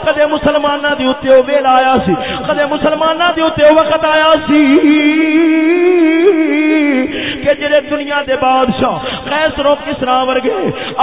کدے مسلماناں دی اوتے او ویلا آیا سی۔ کدے مسلماناں دی اوتے او وقت آیا سی۔ کہ جڑے دنیا دے بادشاہ قیصر و کسرا ورگے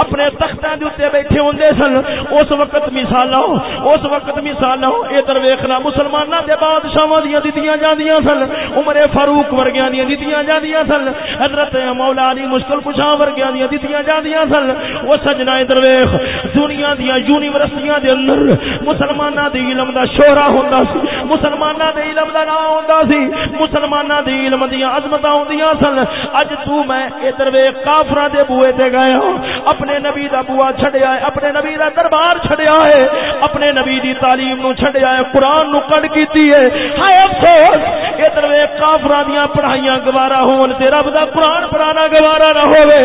اپنے تختاں دے اوتے بیٹھے ہوندے سن۔ اس وقت مثالاں، اس وقت مثالاں، ادھر ویکھنا، مسلماناں دے بادشاہاں دیاں دتیاں جاندیاں سن۔ عمر فاروق ورگیاں دیاں دتیاں جاندیاں سن۔ حضرت مولا علی مشکل کشاں ورگیاں دیاں دتیاں جاندیاں سن۔ او سجنا ادھر ویکھ، دنیا دیاں یونیورسٹیاں دے اندر مسلماناں دے علم دا شہرا ہوندا سی۔ مسلماناں دے علم دا نام ہوندا سی۔ مسلماناں دے علم دیاں عظمتاں ہوندیاں سن۔ اج تو میں ادھر ویکھ کافراں دے بوئے تے گیا اپنے نبی دا بوا چھڈیا ہے، اپنے نبی دا دربار چھڈیا ہے، اپنے نبی دی تعلیم نو چھڈیا ہے، قرآن نو کڈ کیتی ہے۔ ہائے افسوس، ادھر ویکھ کافرا دیا پڑھائیاں گوارا ہون تے رب دا قرآن پڑھانا گوارا نہ ہوئے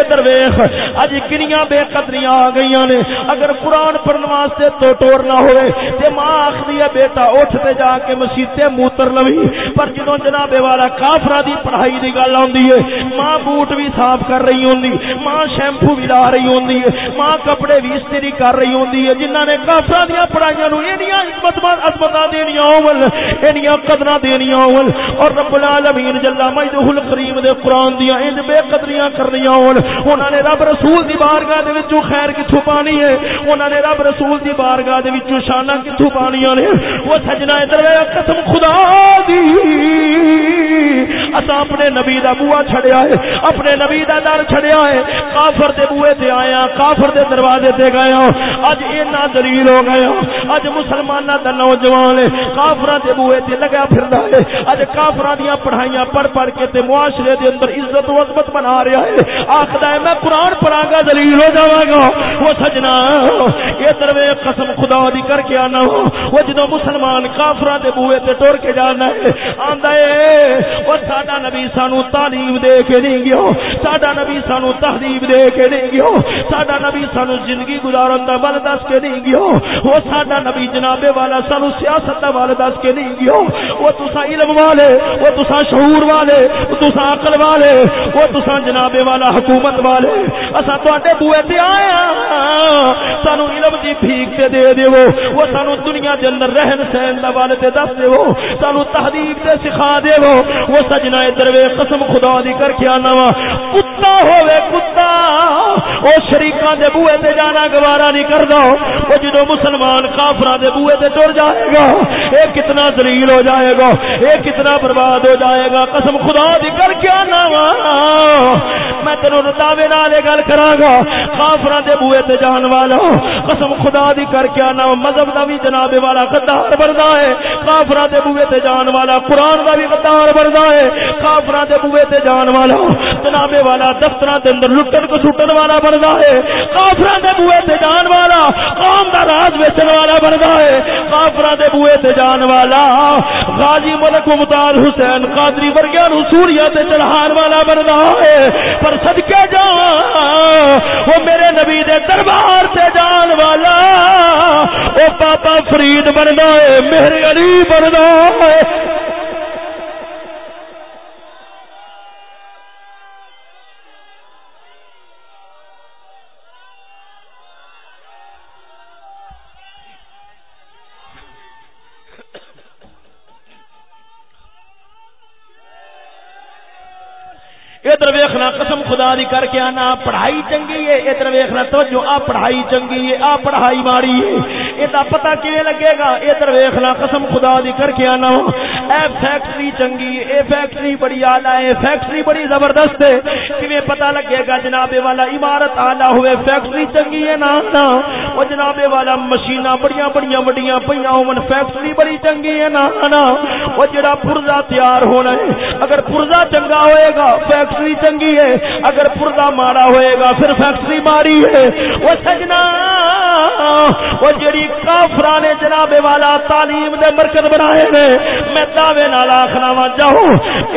ادھر ویخ اج کنیاں بے قدریاں آ گئی نے۔ اگر قرآن پڑھن واسطے تو ٹور نہ ہوئے تے ماں آخری ہے، بیٹا اٹھ تے جا کے مسیتے موتر لوی۔ پر جدوں جناب والا کافرا دی پڑھائی دی گل آندی ہے، ماں بوٹ بھی صاف کر رہی ہوندی، ماں شیمپو بھی لا رہی ہوندی ہے۔ ماں کپڑے بھی استری کر رہی ہوندی ہے۔ جنہاں نے کافرا دیا پڑھائیاں نو اینیاں عظمت عظمت دینیاں ہون، اینیاں قدراں دینیاں ہون۔ اور رب العالمین جل مجدہ الکریم دے قرآن دیا انج بے قدریاں کرنیاں ہون۔ انہاں نے رب رسول دی بارگاہ دے وچوں خیر کتھوں پانی ہے۔ انہاں نے رب رسول دی بارگاہ دے وچوں شاناں کتھوں پانیاں نے۔ وہ سجنا ادھر قسم خدا دی۔ اسا اپنے نبی دا بوا چھڑیا ہے۔ اپنے نبی دا در چھڑیا ہے۔ کافر دے بوئے تے آیا، کافر دے دروازے تے گیا اج اینا دلیل ہو گیا اج مسلماناں دا نوجوان ہے، کافراں دے بوئے تے لگا پھردا ہے۔ اج کافراں دیاں پڑھائیاں پڑھ پڑھ کے تے معاشرے دے اندر عزت و عظمت بنا رہا ہے۔ آخدا ہے، میں قرآن پڑھا گا دلیل ہو جاواں گا۔ وہ سجنا، یہ دروے قسم خدا دی کر کے آنا ہو۔ وہ جدوں مسلمان کافراں دے بوئے تے ٹر کے جانا ہے، آندا ہے، وہ ساڈا نبی سانو تعلیم دے کے نہیں گیا ساڈا نبی سانو تہذیب دے کے نہیں گیا ساڈا نبی سانو زندگی گزارن دا بل دس کے نہیں گیا وہ ساڈا نبی جناب والا سانو سیاست دا بل دس کے نہیں گیا وہ تسا علم والے، وہ تسا شعور والے تسا عقل والے، وہ تسا جناب والا حکومت والے۔ اسا تواڈے بوئے تے آئے ہاں۔ سانو علم دی بھیک تے دے دیو۔ وہ سانو دنیا دے اندر رہن سہن دا والے تے دس دیو۔ سانو تہذیب تے سکھا دیو۔ وہ سجنا ادھر وے قسم خدا دی کر کے آنا وا۔ کتا ہوے کتا۔ او شریکاں دے بوئے تے جانا گوارا نہیں کردا او جدوں مسلمان کافراں دے بوئے تے ٹر جائے گا، اے کتنا ذلیل ہو جائے گا، اے کتنا برباد ہو جائے گا، قسم خدا دی کر کے آنا وا۔ میں تینوں دعوے نال گل کراں گا کافراں دے بوئے تے جان والا، قسم خدا دی کر کے آنا، مذہب دا بھی جناب والا غدار بندا ہے، کافراں دے بوئے تے جان والا، قرآن دا بھی غدار بندا ہے، کافراں دے بوئے تے جان والا، جناب والا دفتراں دے اندر لٹن کو سٹن والا بندا ہے، کافراں دے بوئے تے جان والا، قوم دا راز ویچن والا بندا ہے، کافراں دے بوئے تے جان والا، غازی ملک ممتاز حسین قادری ورگیاں نو سوریا تے چڑھان والا بندا ہے، پر صدقے جا، وہ میرے نبی دے دربار تے جان والا وہ پاپا فرید بننا ہے میرے علی بننا ہے دی پڑھائی چنگی ہے ادھر ویخنا توجہ، آ، پڑھائی چنگی ہے، آ، پڑھائی ماڑی ہے۔ یہ پتا کیویں لگے گا؟ ادھر ویخنا قسم خدا دی کر کے آنا۔ اے فیکٹری چنگی اے فیکٹری بڑی آلہ ہے فیکٹری بڑی زبردست ہے۔ کیویں پتا لگے گا جناب والا عمارت آلہ ہوئے، فیکٹری چنگی ہے نا نا وہ جناب والا مشیناں بڑیاں بڑیاں وڈیاں پیاں ہون، فیکٹری بڑی چنگی ہے نا نا وہ جڑا پرزا تیار ہونا ہے، اگر پرزا چنگا ہوئے گا، فیکٹری چنگی ہے۔ اگر پردہ مارا ہوئے گا، پھر فیکٹری ماری ہے۔ وہ سجنا، وہ جڑی کافران جناب والا تعلیم دے مرکز بنائے نے، میں دعوے نال آخنا وا، جاؤ،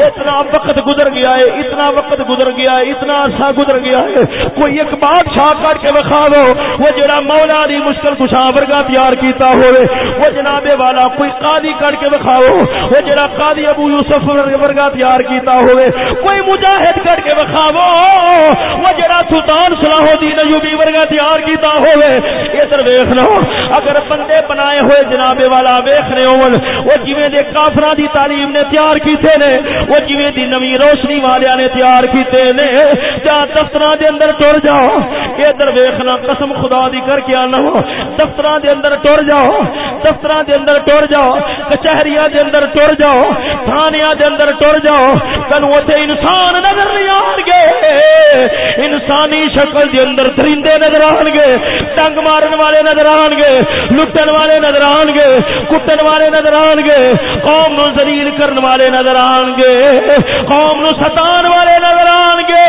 اتنا وقت گزر گیا ہے، اتنا وقت گزر گیا ہے، اتنا عرصہ گزر گیا ہے۔ کوئی ایک بادشاہ کر کے وکھا دو، وہ جڑا مولا دی مشکل کشا ورگا تیار کیتا ہوئے، وہ جناب والا کوئی قاضی کر کے وکھاؤ وہ جڑا قاضی ابو یوسف ورگا تیار کیتا ہوئے، کوئی مجاہد مجاہد کر کے بخاو وہ جڑا سلطان صلاح الدین ایوبی ورگا تیار کیتا ہوئے ادھر ویکھ لو۔ اگر بندے بنائے ہوئے جناب والا ویکھ رہے ہون، وہ جویں دے کافراں دی تعلیم نے تیار کیتے نے، وہ جویں دی نوی روشنی والیاں نے تیار کیتے نے جا دفتراں دے اندر ٹر جاؤ، ادھر ویکھنا قسم خدا دی کر کے آنا دفتراں دے اندر ٹر جاؤ، دفتراں دے اندر ٹر جاؤ، کچہریاں دے اندر ٹر جاؤ، تھانیاں دے اندر ٹر جاؤ تنو اوتھے انسان نظر نہیں آن گے۔ انسانی شکل دے اندر درندے نظر آن گے ٹنگ مارن والے نظر آن گے لٹن والے نظر آن گے کٹن والے نظر آن گے قوم نو ذلیل کرن والے نظر آن گے قوم نو ستان والے نظر آن گے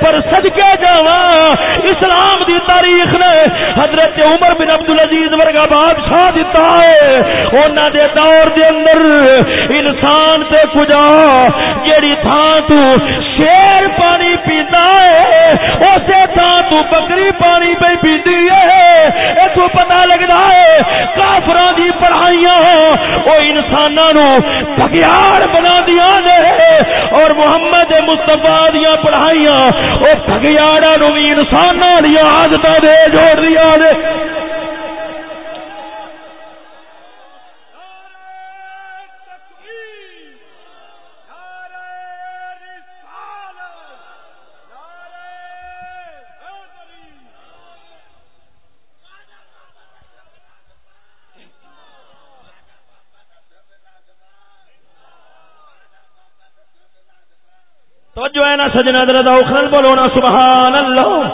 پر صدقے جاواں، اسلام دی تاریخ نے حضرت عمر بن عبد العزیز ورگا بادشاہ دیتا ہے۔ انہاں دے دور دے اندر انسان تے کجا، جیڑی تھان تو شیر پانی پیتا ہے، اسے تھان تو بکری پانی پہ پیتی ہے۔ اے تو پتہ لگدا ہے، کافراں دی پڑھائیاں او انساناں نو بھگیاڑ بنا دیا نے۔ اور محمد مصطفی دیا پڑھائیاں وہ بھگیاڑا نو بھی انسان دیا آدت دے جوڑ دیا نے۔ سجنا درد بولو نا سبحان اللہ۔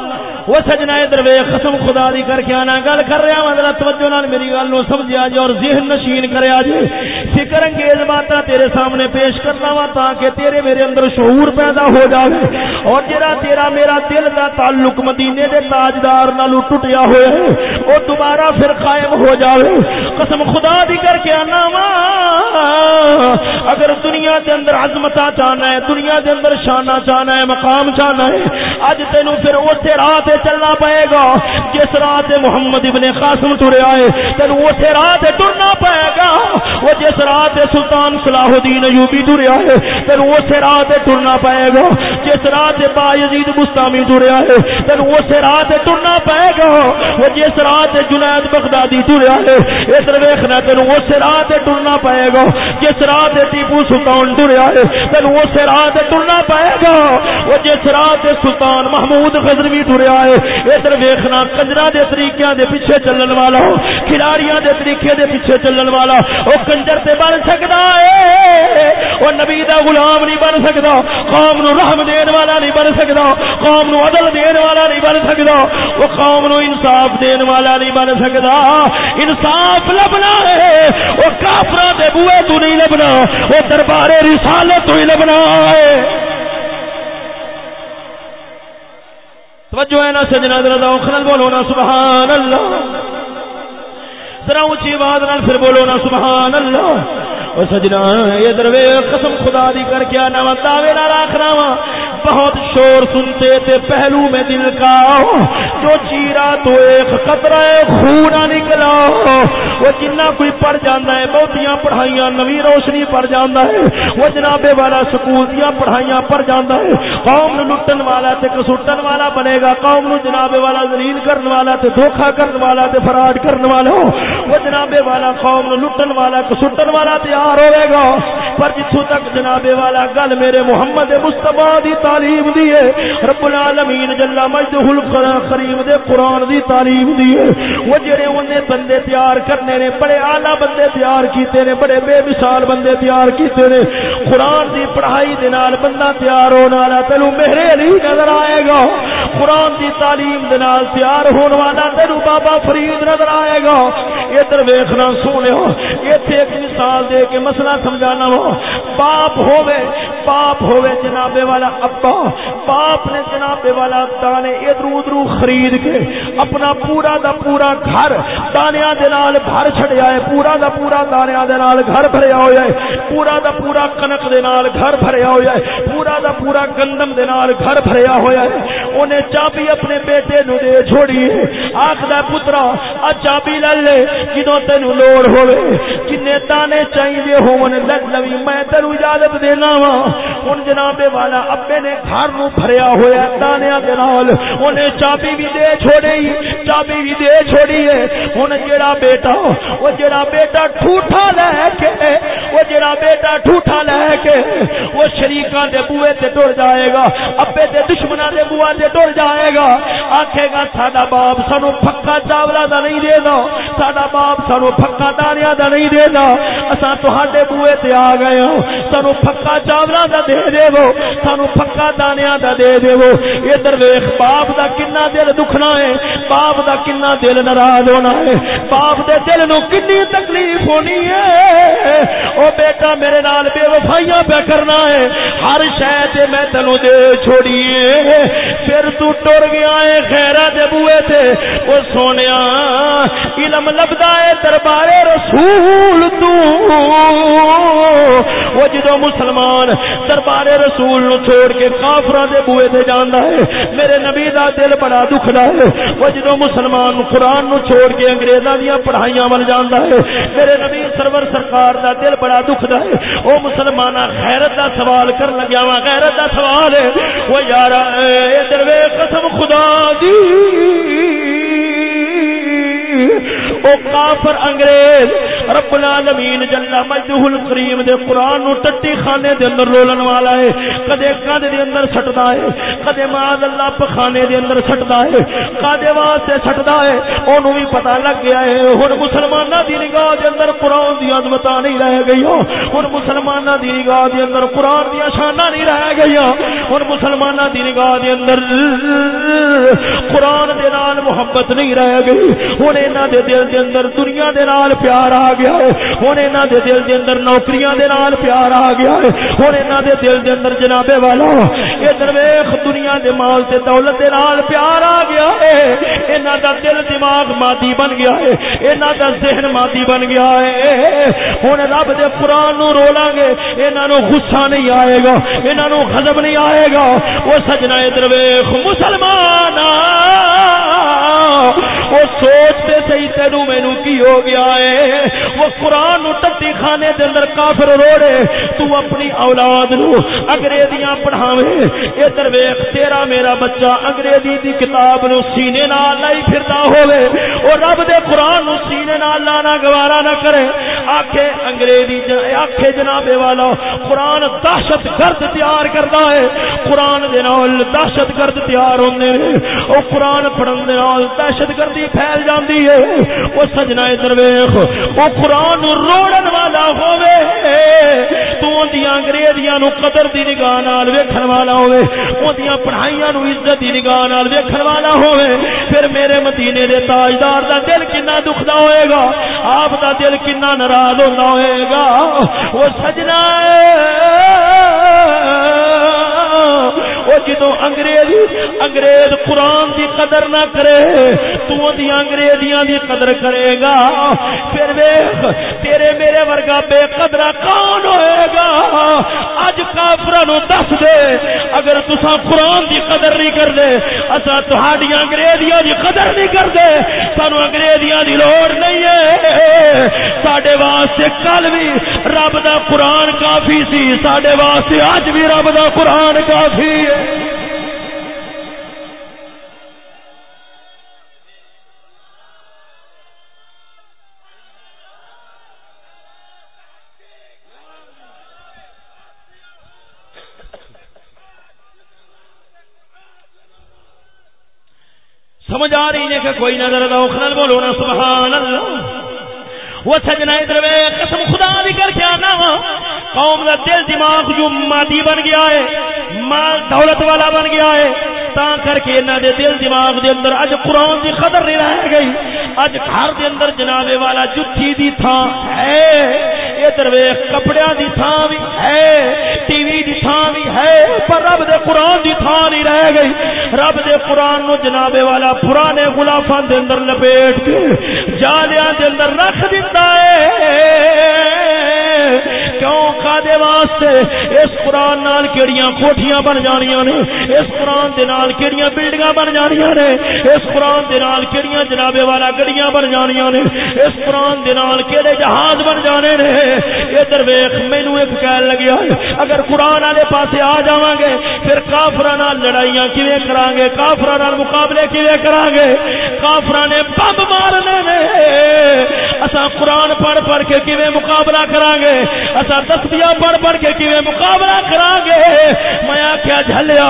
وہ سجنا ادھر وے قسم خدا دی کر کے آنا، گل کر رہا ہوں ذرا توجہ نال میری گل نو سمجھیا جی اور ذہن نشین کریا جی فکر انگیز باتاں تیرے سامنے پیش کرنا وا ہاں تاکہ تیرے میرے اندر شعور پیدا ہو جاوے۔ اور جڑا تیرا میرا دل دا تعلق مدینے دے تاجدار نال ٹوٹیا ہوئے او دوبارہ پھر قائم ہو جاوے۔ قسم خدا دی کر کے آنا وا اگر دنیا دے اندر عظمت چاہنا ہے، دنیا دے اندر شانہ چاہنا ہے، مقام چاہنا ہے اج تینوں پھر اسی راہ چلنا پائے گا جس رات محمد ابن قاسم ٹرے آئے تین اسی راہ ٹرنا پائے گا۔ وہ جس رات سلطان صلاح الدین ایوبی ٹرے آئے تین اسی راہ ٹرنا پائے گا۔ جس رات با یزید مستامی ٹرے آئے تین اسی راہ ٹرنا پائے گا۔ وہ جس رات جنید بغدادی ٹرے آئے ادھر ویخنا تین اسی راہ ٹرنا پائے گا۔ جس رات ٹیپو سلطان ٹرے آئے تین اسی راہ ٹرنا پائے گا۔ وہ جس رات سلطان محمود خزروی ٹرے آئے ہے ادھر ویخنا کنجرا دے طریقے دے پیچھے چلن والا کھلاڑیاں دے طریقے دے پیچھے چلن والا۔ وہ کنجر تے بن سکتا ہے وہ نبی دا غلام نہیں بن سکتا قوم نو رحم دین والا نہیں بن سکتا قوم نو عدل دین والا نہیں بن سکتا وہ قوم نو انصاف دین والا نہیں بن سکتا انصاف لبنا ہے وہ کافرا دے بوئے تو نہیں لبنا۔ وہ دربارے رسالت تو ہی لبنا ہے توجہ ہے نا سجنا، ذرا اوکھل بولو نا سبحان اللہ ذرا اونچی آواز نال پھر بولو نا سبحان اللہ او سجنا، یہ دروے قسم خدا دی کر کے انا دعوے نال آکھنا وا۔ بہت شور سنتے تھے پہلو میں دل کا۔ جو چیرا تو ایک قطرہ خون نکلا۔ وہ جنہ کوئی پڑھ جانا ہے، بہتیاں پڑھائیاں، نوی روشنی پڑھ جانا ہے۔ وہ جنابے والا سکول دیا پڑھائیاں پڑھ جانا ہے۔ قوم لٹن والا تے کسٹن والا بنے گا۔ قوم نو جنابے والا ذلیل کرنے والا تے دھوکا کرنے والا تے فراڈ کرنے والا وہ جنابے والا قوم نو لٹن والا کسٹن والا تیار ہوئے گا۔ پر جتوں تک جنابے والا گل میرے محمد مصطفیٰ دی تا تعلیم دیے رب العالمین جل مجدہ الکریم دے قرآن دی تعلیم دیے وہ جڑے انہیں بندے تیار کرنے نے، بڑے اعلی بندے تیار کیتے نے، بڑے بے مثال بندے تیار کیتے نے۔ قرآن دی پڑھائی دے نال بندہ تیار ہونے والا تینو میرے علی نظر آئے گا۔ قرآن دی تعلیم دے نال تیار ہونے والا تینو بابا فرید نظر آئے گا۔ ادھر ویکھنا سونے ایتھے ایک مثال دے کے مسئلہ سمجھانا ہو باپ ہوے باپ ہوے جنابے والا ابا۔ باپ نے جناب والا دانے ادھر ادھر خرید کے اپنا پورا دا پورا گھر دانیا دال بھر چڑیا ہے۔ پورا دا پورا دانیا دال گھر بھریا ہوا ہے۔ پورا دا پورا کنک دے نال گھر بھریا ہوا ہے۔ پورا دا پورا گندم دے نال گھر بھریا ہوا ہے۔ انہیں چابی اپنے بیٹے نو دے چھوڑی آخر پترا اچھا آ چابی لے لے جدو تین لوڑ ہوئے کنے دانے چاہیے ہون، لگ لوی، میں تینو اجازت دینا وا ہوں جناب والا ابے نے گھر نو بھریا ہوا دانیا انہیں چابی بھی دے چھوڑی، چابی بھی دے چھوڑی ہے۔ ہوں جڑا بیٹا وہ جڑا بیٹا ٹھوٹا لے کے وہ جڑا بیٹا ٹھوٹا لے کے وہ شریکاں دے بوئے تے ٹر جائے گا۔ ابے تے دشمناں دے بوا تے ٹر جائے گا۔ آکھے گا، ساڈا باپ سانو پھکا چاولا دا نہیں دے دا ساڈا باپ سانو پھکا دانیا دا نہیں دے دا اساں تہاڈے بوئے تے آ گئے ہوں سانو پھکا چاولا دا دے دے سانو پھکا دانیا دا دے دے ادھر ویکھ، باپ دا کنا دل دکھنا ہے۔ باپ دا کنا دل ناراض ہونا ہے۔ باپ دے دل نو کنی تکلیف ہونی ہے۔ او بیٹا، میرے نال بے وفائیاں پہ کرنا ہے۔ ہر شے تے میں تینو دے چھوڑی ہے۔ پھر تو تو ٹر گیا ہے، خیرہ دے بوئے تے۔ وہ سونے علم لبدا ہے دربار رسول تو۔ وہ جدو مسلمان دربار رسول نو چھوڑ کے کافراں دے بوئے تے جاندا ہے، میرے نبی دا دل بڑا دکھدا ہے۔ وہ جدو مسلمان قرآن نو چھوڑ کے انگریزاں دیاں پڑھائیاں ول جاندا ہے، میرے نبی سرور سرکار دا دل بڑا دکھدا ہے۔ او مسلماناں، غیرت دا سوال کر لگیا وا، غیرت دا سوال ہے۔ وہ یارا، اے دروے قسم خدا دی۔ او کافر انگریز، رب العالمین جل مجدہ الکریم دے قران نو ٹٹی خانے دے اندر رولن والا ہے۔ کدے کد دے اندر سٹدا ہے، کدے معاذ اللہ پخانے دے اندر سٹدا ہے، کدے واسطے سٹدا ہے۔ اونوں بھی پتہ لگ گیا ہے، ہن مسلماناں دی نگاہ دے اندر قران دی عظمتاں نہیں رہ گئیاں۔ ہن مسلماناں دی نگاہ دے اندر قران دی شاناں نہیں رہ گئیاں۔ ہن مسلماناں دی نگاہ دے اندر قران دے نال محبت نہیں رہ گئی۔ ہن انہاں دے دل دے اندر دنیا دے نال پیار آ گیا ہے۔ ہن انہاں دے دل دے اندر نوکریاں دے نال پیار آ گیا ہے۔ ہن انہاں دے دل دے اندر جناب والا، اے درویش دنیا دے مال تے دولت دے نال پیار آ گیا ہے۔ انہاں دا دل دماغ مادی بن گیا ہے۔ انہاں دا ذہن مادی بن گیا ہے۔ ہن رب دے قران نو رولاں گے۔ انہاں نو غصہ نہیں آئے گا۔ انہاں نو غضب نہیں آئے گا۔ او سجنا درویش مسلمان وہ سوچتے صحیح تینو مینو کی ہو گیا ہے؟ وہ قرآن ٹٹی خانے دے اندر کافر روڑے، تو اپنی اولاد نو انگریزیاں پڑھاوے۔ اے درویش تیرا میرا بچہ انگریزی دی کتاب نو سینے نال لائی پھردا ہوے او رب دے قرآن نو سینے نال لانا گوارا نہ کرے۔ آکھے انگریزی آکھے جناب والا، قرآن دہشت گرد تیار کرتا ہے۔ قرآن دے نال دہشت گرد تیار ہوندے نے او قرآن پڑھن دے نال دہشت گردی پھیل جاندی ہے۔ او سجنا درویش او قرآن روڑن والا ہوے تو اندیاں انگریزیاں نو قدر دی نگاہ نال ویکھن والا ہوے اندیاں پڑھائیاں نو عزت دی نگاہ نال ویکھن والا ہوے پھر میرے مدینے دے تاجدار دا دل کنا دکھدا ہوئے گا آپ دا دل کنا ناراض ہوندا ہوئے گا او سجنا وہ جدو انگریز انگریز قرآن دی قدر نہ کرے، تو دی انگریزیاں دی قدر کرے گا۔ پھر ویخ تیرے میرے ورگا بے قدر کون ہوئے گا؟ اج کافر نو دس دے، اگر تسا قرآن دی قدر نہیں کر دے اصا تہاڈی انگریزیاں دی قدر نہیں کر دے سانو انگریزیاں دی لوڑ نہیں ہے۔ ساڈے واسطے کل بھی رب دا قرآن کافی سی، ساڈے واسطے اج بھی رب دا قرآن کافی ہے۔ سمجھ آ رہی ہے کہ کوئی نظر دو بولو نا، سبحان اللہ۔ وہ سجنا ادھر قسم خدا۔ قوم کا دل دماغ جو مادی بن گیا ہے، مال دولت والا بن گیا ہے۔ تا کر کے انہاں دے دل دماغ دے اندر اج قرآن دی قدر نہیں رہ گئی۔ اج گھر دے اندر جنابے والا جُتی دی تھا ہے، ادھر ویکھ کپڑیاں دی تھاں بھی ہے، ٹی وی دی تھاں بھی ہے، پر رب دے قرآن دی تھاں نہیں رہ گئی۔ رب دے قرآن نو جنابے والا پرانے غلافاں دے اندر لپیٹ کے، جالیاں دے اندر رکھ دیتا ہے۔ کیوں کادے واسطے؟ اس قرآن نال کیڑیاں کوٹھیاں بن جانیاں نے؟ اس قرآن دے نال کیڑیاں بلڈنگاں بن جانیاں نے؟ اس قرآن دے نال کیڑیاں جنابے والا گڑیاں بن جانیاں نے؟ اس قرآن دے نال کیڑے جہاز بن جانے نے؟ ادھر ویکھ مینوں ایک کہن لگیا اگر قرآن والے پاسے آ جاواں گے پھر کافراں نال لڑائیاں کیویں کراں گے کافراں نال مقابلے کیویں کراں گے کافراں نے بم مارنے نے؟ اساں قرآن پڑھ پڑھ کے کیویں مقابلہ کراں گے اساں تسبیح پڑھ پڑھ کے کیویں مقابلہ کراں گے میں آکھیا، جھلیا،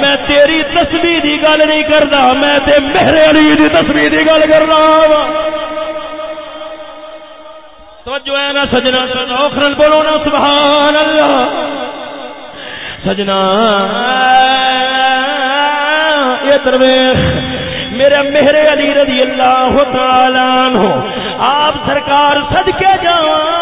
میں تیری تسبیح دی گل نہیں کردا، میں تے میرے علی دی تسبیح دی گل کرنا وا ہاں۔ توجہ ہے نا سجنا اوکھرن بولو نا سبحان اللہ سجنا، یہ درویش، میرے میرے علی رضی اللہ تعالی عنہ، آپ سرکار صدقے جاواں۔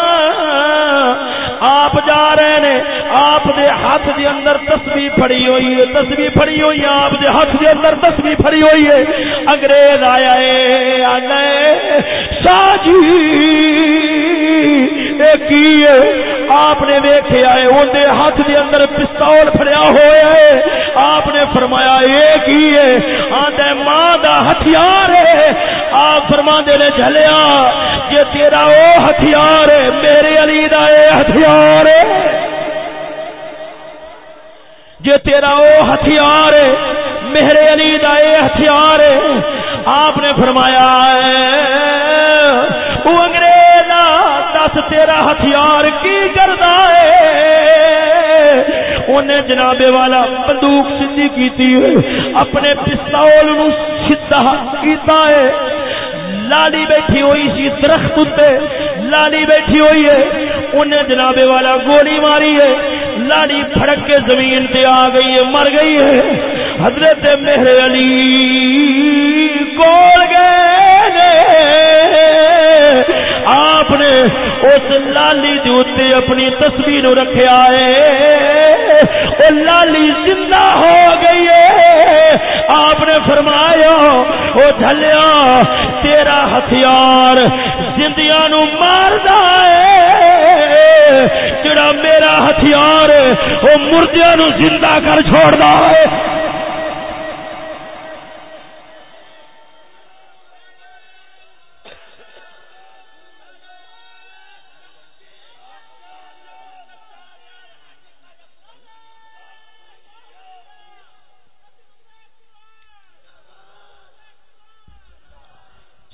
آپ جا رہے نے، آپ دے ہاتھ دے اندر تسبیح پھڑی ہوئی ہے، تسبیح پھڑی ہوئی ہے، آپ دے ہاتھ دے اندر تسبیح پھڑی ہوئی ہے۔ انگریز آیا ہے آنے ساجی کی آپ نے ویکھیا ہے اندر ہاتھ دے اندر پستول پھڑیا ہوا ہے۔ آپ نے فرمایا یہ کی ہے؟ آدھے ماں دا ہتھیار ہے۔ آپ فرما دے نے، جھلیا، یہ تیرا او ہتھیار ہتھیار ہے۔ یہ تیرا او ہتھیار ہے میرے علی دا اے ہتھیار ہے۔ آپ نے فرمایا وہ انگریز دس تیرا ہتھیار کی کردا ہے۔ انہیں جناب والا بندوق سیدھی کیتی ہے، اپنے پستول نو سیدھا کیتا ہے۔ لالی بیٹھی ہوئی سی درخت اتنے لالی بیٹھی ہوئی ہے۔ انہیں جناب والا گولی ماری ہے، لاڑی پھڑک کے زمین پہ آ گئی ہے، مر گئی ہے۔ حضرت مہر علی کول گئے آپ نے اس لالی دے اپنی تصویر رکھا ہے۔ وہ لالی زندہ ہو گئی ہے۔ آپ نے فرمایا، وہ جھلیا، تیرا ہتھیار زندیا نو ماردا ہے۔ جڑا میرا ہتھیار وہ مردیا نو زندہ کر چھوڑتا ہے۔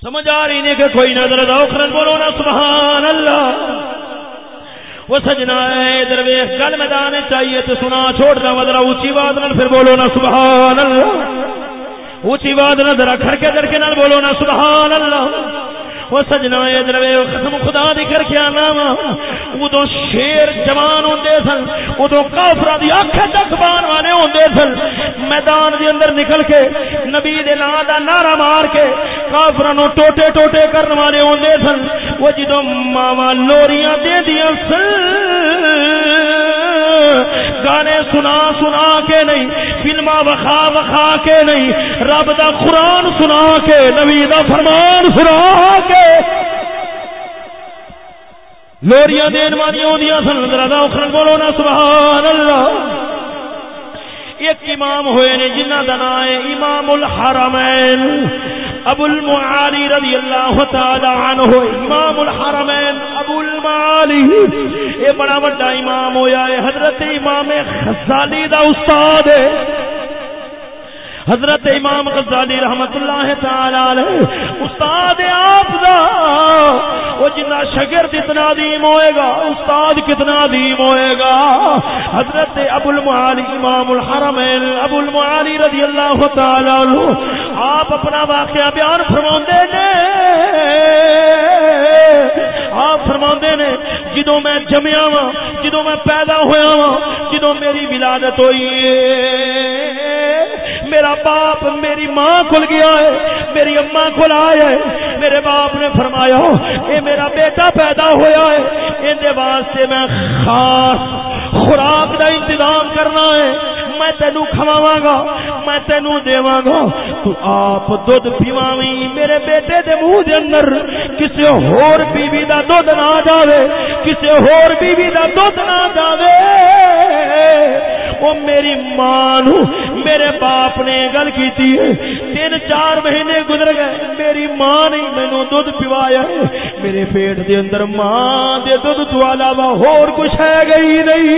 سمجھ آ رہی نہیں کہ کوئی نظر دوخرن بولو نا، سبحان اللہ۔ وہ سجنا درویش، گل میدان چاہیے تو سنا، چھوڑ دا مدرا اونچی بات نال پھر بولو نا، سبحان اللہ۔ اونچی بات نہ ذرا کھڑکے دڑکے نال بولو نا، سبحان اللہ۔ وہ سجنا ادھر قسم خدا دی کر کے آنا وا۔ ادو شیر جوان ہوندے سن، ادو کافر دی اکھ تک بان والے ہوندے سن۔ میدان دے اندر نکل کے نبی دے نام دا نعرہ مار کے کافراں نو ٹوٹے ٹوٹے کرن والے ہوندے سن۔ وہ جدوں ماواں لوریاں دے دیاں سن گانے سنا سنا کے نہیں فلما وخا وخا کے نہیں، رب دا قرآن سنا کے، نبی دا فرمان سنا کے۔ لوریاں دین والی آدیاں سن دردا اخرن بولو نا، سبحان اللہ۔ ایک امام ہوئے نے، جنہ دا نام ہے امام الحرمین۔ ابو المعالی رضی اللہ تعالی عنہ، امام الحرمین ابو المعالی یہ بڑا بڑا امام ہویا ہے، حضرت امام خزالی دا استاد ہے۔ حضرت امام غزالی رحمت اللہ تعالی علیہ، استاد آپ دا، وہ جنا شگرد اتنا عظیم ہوئے گا، استاد کتنا عظیم ہوئے گا؟ حضرت ابو المعالی امام الحرمین ابو المعالی رضی اللہ تعالی عنہ، آپ اپنا واقعہ بیان فرماندے نے۔ آپ فرما نے جدو میں جمیا وا جدو میں پیدا ہوا وا جدو میری ولادت ہوئی۔ ہے میرا باپ میری ماں کھل گیا ہے، میری اما کھل آیا ہے۔ میرے باپ نے فرمایا یہ میرا بیٹا پیدا ہوا ہے، ان واسطے میں خاص خوراک کا انتظام کرنا ہے۔ میں تینو کھواواں گا، میں تینو دیواں گا۔ تو آپ دودھ پیواویں، میرے بیٹے دے منہ دے اندر کسی ہور بیوی دا دودھ نہ جاوے کسی ہور بیوی دا دودھ نہ جاوے۔ وہ میری ماں نو میرے باپ نے گل کی تین چار مہینے گزر گئے، میری ماں نے مینو دھد پیوایا ہے۔ میرے پیٹ دے اندر ماں دے دھد تو علاوہ ہور کچھ ہے گئی نہیں۔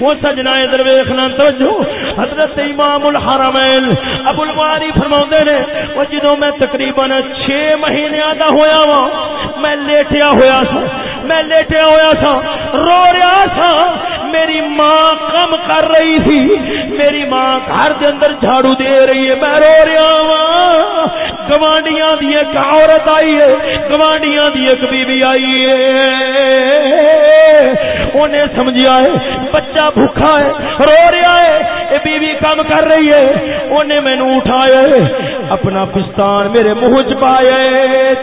وہ سجنا ادھر ویخنا توجہ۔ حضرت امام الحرمین ابو الماری فرما نے، وہ جدو میں تقریباً چھ مہینے آدھا ہویا وا میں لیٹیا ہویا سا، میں لیٹیا ہویا سا، رو رہا تھا میری ماں کم کر رہی تھی۔ میری ماں گھر دے اندر جھاڑو دے رہی ہے۔ میں رو رہا وا گوانڈیاں دی ایک عورت آئی ہے۔ گوانڈیاں دی ایک بیوی آئی ہے۔ انہیں سمجھا ہے، بچہ بھوکھا ہے، رو رہا ہے۔ یہ بیوی کام کر رہی ہے۔ انہیں مینو اٹھایا۔ اپنا پستان میرے منہ چ پایا۔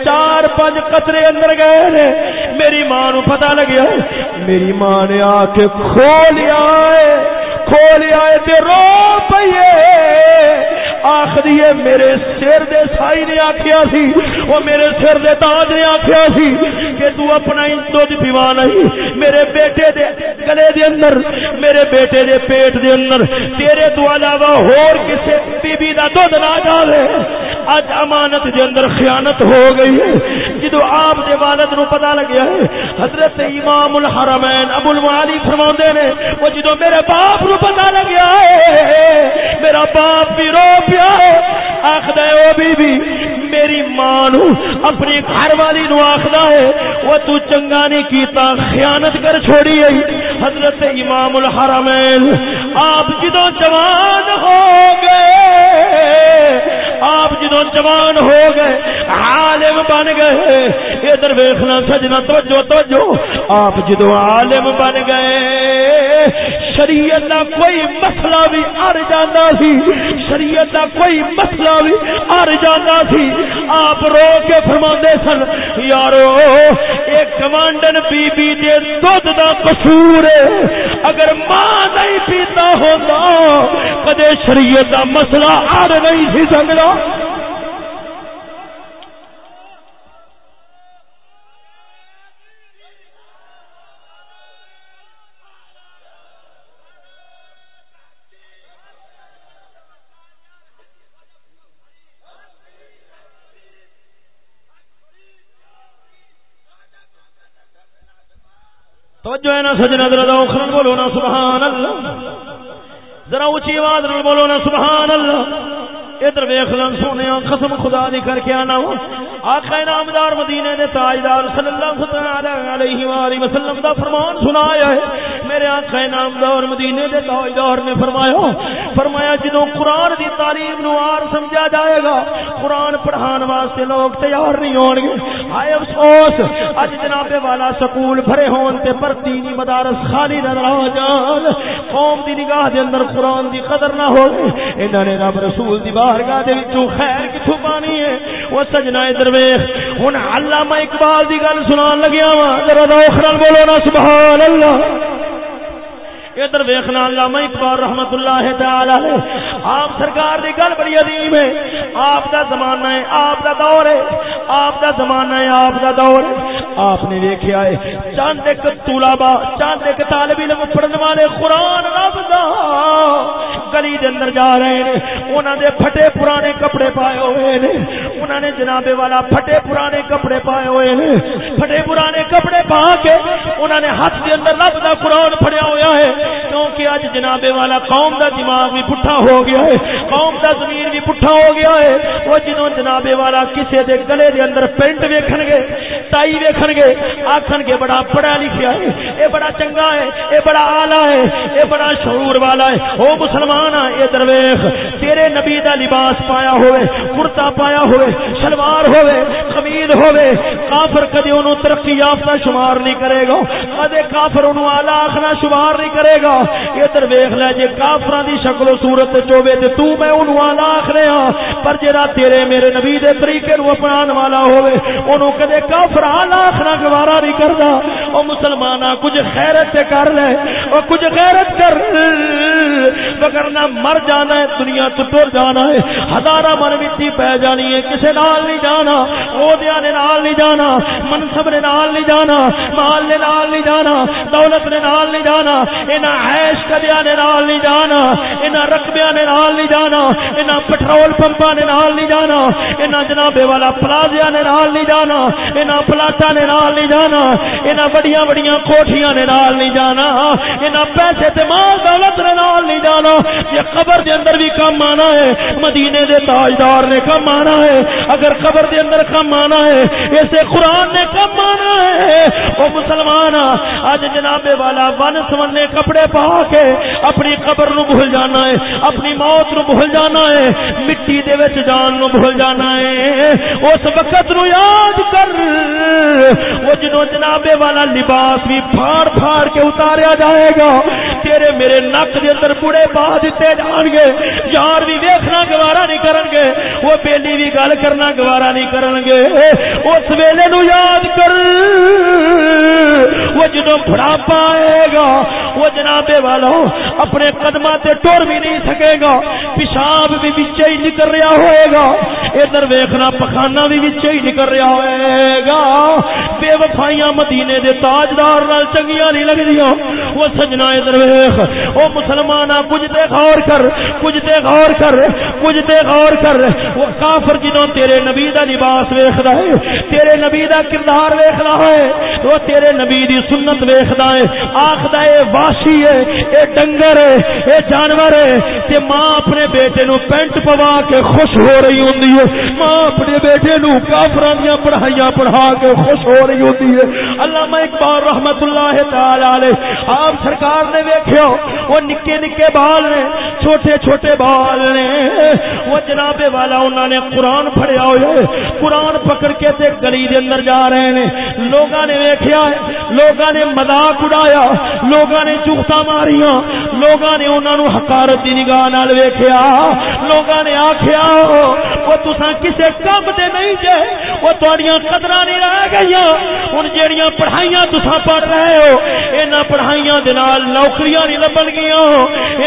چار پانچ قطرے اندر گئے نے۔ میری ماں نو پتہ لگیا۔ میری ماں نے آ کے کھولیا کھولیا تے رو پئیے۔ آخری میرے سر دے سائی نے آخیا سی وہ میرے سر دے تاج نے آخیا سی کہ تو اپنا ہی دودھ پیوا نہیں۔ میرے بیٹے دے گلے دے اندر، میرے بیٹے دے پیٹ دے اندر، تیرے تو علاوہ ہور کسے بی بی دا دودھ نہ جاوے۔ اج امانت دے اندر خیانت ہو گئی ہے۔ جدو آپ دے والد نو پتہ لگیا ہے، حضرت امام الحرمین ابو المعالی فرماندے نے، وہ جدو میرے باپ نو پتہ لگیا ہے، میرا باپ بھی رو پیا آخد وہ بی بی میری ماں نو اپنی گھر والی نو آخد ہے، وہ تو چنگا نہیں کیتا، خیانت کر چھوڑی ہے حضرت امام الحرمین، آپ جدو جوان ہو گئے آپ جدو جوان ہو گئے، عالم بن گئے۔ ادھر ویخنا سجنا، توجہ توجہ۔ آپ جدو عالم بن گئے شریعت کا کوئی مسئلہ بھی ار جانا سی، شریعت کا کوئی مسئلہ بھی ار جانا سی۔ آپ رو کے فرما سن، یارو، ایک کمانڈن بی بی دے دودھ دا قصور اگر ماں نہیں پیتا ہوتا، کدے شریعت دا مسئلہ ار نہیں سی سکتا۔ توجہ ہے نا سجنا ذرا دوخرن بولو نا سبحان اللہ ذرا اونچی آواز نال بولو نا سبحان اللہ ادھر ویخ لن، سونے قسم خدا دی کر کے آنا آقا نامدار مدینے دے تاجدار صلی اللہ علیہ وآلہ وسلم دا فرمان سنایا ہے۔ میرے آقا نامدار مدینے دے تاجدار نے فرمایا فرمایا جدو قرآن دی تعلیم نو آر سمجھا جائے گا، قرآن پڑھان واسطے لوگ تیار نہیں ہون گے ہائے افسوس اج جناب والا سکول بھرے ہون تے پر دینی مدارس خالی نظر آ جان۔ قوم دی نگاہ دے اندر قرآن دی قدر نہ ہو انہاں نے رب رسول دی بارگاہ دے وچوں خیر کتھوں پانی ہے؟ او سجنا ادھر ویکھ ہن علامہ اقبال دی گل سنان لگیا وا ذرا دوخر بولو نا، سبحان اللہ۔ ادھر ویخنا علامہ اقبال رحمت اللہ تعالی آپ سرکار دی گل بڑی عظیم ہے۔ آپ دا زمانہ ہے، آپ دا دور ہے۔ آپ دا زمانہ ہے، آپ دا دور ہے۔ آپ نے دیکھا ہے، چاند ایک طلبا چاند ایک طالب علم پڑھنے والے قرآن رب دا۔ گلی دے اندر جا رہے ہیں انہاں دے پھٹے پرانے کپڑے پائے ہوئے نے۔ انہاں نے جناب والا پھٹے پرانے کپڑے پائے ہوئے نے۔ پھٹے پرانے کپڑے پا کے انہاں نے ہاتھ دے اندر رب دا قرآن پھڑیا ہویا ہے۔ کیونکہ اج جناب والا قوم دا دماغ بھی پٹھا ہو گیا ہے۔ قوم دا ضمیر بھی پٹھا ہو گیا ہے۔ وہ جنوں جناب والا کسے دے گلے دے اندر پینٹ ویکھن گے، ٹائی ویکھن گے، آکھن گے، بڑا پڑھا لکھیا ہے۔ اے بڑا چنگا ہے، اے بڑا اعلی ہے، اے بڑا شعور والا ہے۔ او مسلمان اے درویش، تیرے نبی دا لباس پایا ہوئے، کرتا پایا ہوئے، شلوار ہوئے، قمیض ہوئے، کافر کدی اونوں ترقی یافتہ شمار نہیں کرے گا کدے کافر اونوں اعلی آکھنا شمار نہیں کرے گا۔ ادھر ویکھ لے جے کافراں دی شکل و صورت چوبے تے تو میں اونوں اعلی آکھنے ہاں پر جڑا تیرے میرے نبی دے طریقے نو اپنان والا ہوئے اونوں کدے کافر اعلی آکھنا گوارا نہیں کردا۔ او مسلماناں، کچھ خیرت تے کر لے، او کچھ غیرت کر۔ وگرنہ مر جانا ہے دنیا تو ٹر جانا ہے ہزارہ من مٹی پہ جانی ہے کسے نال نہیں جانا عہدیاں نے نال نہیں جانا منصب نے نال نہیں جانا مال نے نال نہیں جانا دولت نے نال نہیں جانا انہاں عیش کدیاں نے نال نہیں جانا انہاں رقبیاں نے نال نہیں جانا انہاں پٹرول پمپاں نے نال نہیں جانا انہاں جناب والا پلازیاں نے نال نہیں جانا انہاں پلاٹاں نے نال نہیں جانا انہاں بڑیاں بڑیاں کوٹھیاں نے نال نہیں جانا انہاں پیسے تے مال دولت نے نال نہیں جانا یہ قبر دے اندر بھی کم آنا ہے، مدینے دے تاجدار نے کم آنا ہے، اگر قبر دے اندر کم آنا ہے، اسے قرآن نے کم آنا ہے۔ وہ مسلمان آج جناب والا ون سمنے کپڑے پا کے اپنی قبر نو بھول جانا ہے، اپنی موت نو بھول جانا ہے، مٹی دے وچ جان نو بھول جانا ہے۔ اس وقت نو یاد کر۔ وہ جنوں جناب والا لباس بھی پھاڑ پھاڑ کے اتاریا جائے گا۔ تیرے میرے نک دے اندر بڑے پا دیتے جان گے۔ یار بھی ویکھنا، گوارا نہیں کرن گے۔ وہ بیلی بھی گل کرنا، گوارا نہیں کرن گے۔ اس ویلے نو یاد کر۔ وہ جدو بڑھاپا گا۔ وہ جناب والو، اپنے قدم تے ٹور بھی نہیں سکے گا۔ پیشاب بھی بچے ہی نکل رہا ہوئے گا۔ ادھر ویخنا پخانا بھی بچے ہی نکل رہا ہوئے گا۔ بے وفائیاں مدینے دے تاجدار نال چنگیاں نہیں لگدیاں۔ وہ سجنا ادھر ویخ وہ مسلمان کچھ تے غور کر، کچھ تے غور کر، کچھ تے غور کر۔ وہ کافر جنوں تیرے نبی دا لباس ویکھدا ہے، تیرے نبی دا کردار ویکھدا ہے، وہ تیرے نبی دی سنت ویکھدا ہے۔ آکھدا ہے واشی ہے، اے ڈنگر ہے، اے جانور ہے تے ماں اپنے بیٹے نو پینٹ پوا کے خوش ہو رہی ہوندی ہے۔ ماں اپنے بیٹے نو کافراں دی پڑھائیاں پڑھا کے خوش ہو رہی ہوندی ہے۔ علامہ اقبال رحمت اللہ تعالی علیہ، آپ سرکار نے ویکھیا وہ نکے نکے بال نے، چھوٹے چھوٹے بال نے۔ وہ جناب والا انہوں نے قرآن پڑیا ہوئے قرآن پکڑ کے تے گلی دے اندر جا رہے نے۔ لوگاں نے ویکھیا ہے، لوگاں نے مذاق اڑایا۔ لوگاں نے چغتا ماریاں، لوگاں نے انہاں نو حقارت دی نگاہ نال ویکھیا۔ لوگاں نے آکھیا، وہ تساں کسے کم دے نہیں جے، وہ تہاڈیاں قدراں نہیں رہ گئیاں۔ ہن جیڑیاں پڑھائیاں تساں پڑھ رہے ہو، انہاں پڑھائیاں دے نال نوکریاں نہیں لبن گیاں۔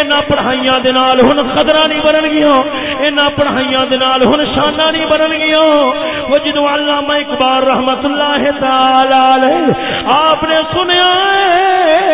انہاں پڑھائیاں دے نال ہن قدراں نہیں بنن گیاں۔ انہاں پڑھائیاں دے نال ہن شاناں نہیں بنن گیاں۔ وہ جدوں علامہ اقبال رحمت اللہ تعالی علیہ آپ نے سنیا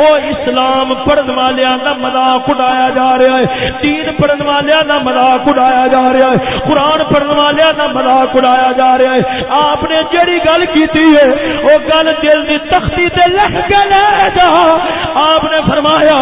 او اسلام پڑھن والیاں دا مذاق اڑایا جا رہا ہے، دین پڑھن والیاں دا مذاق اڑایا جا رہا ہے، قرآن پڑھن والیاں دا مذاق اڑایا جا رہا ہے۔ آپ نے جڑی گل کیتی ہے، او گل دل دی تختی تے لکھ کے لے جا۔ آپ نے فرمایا،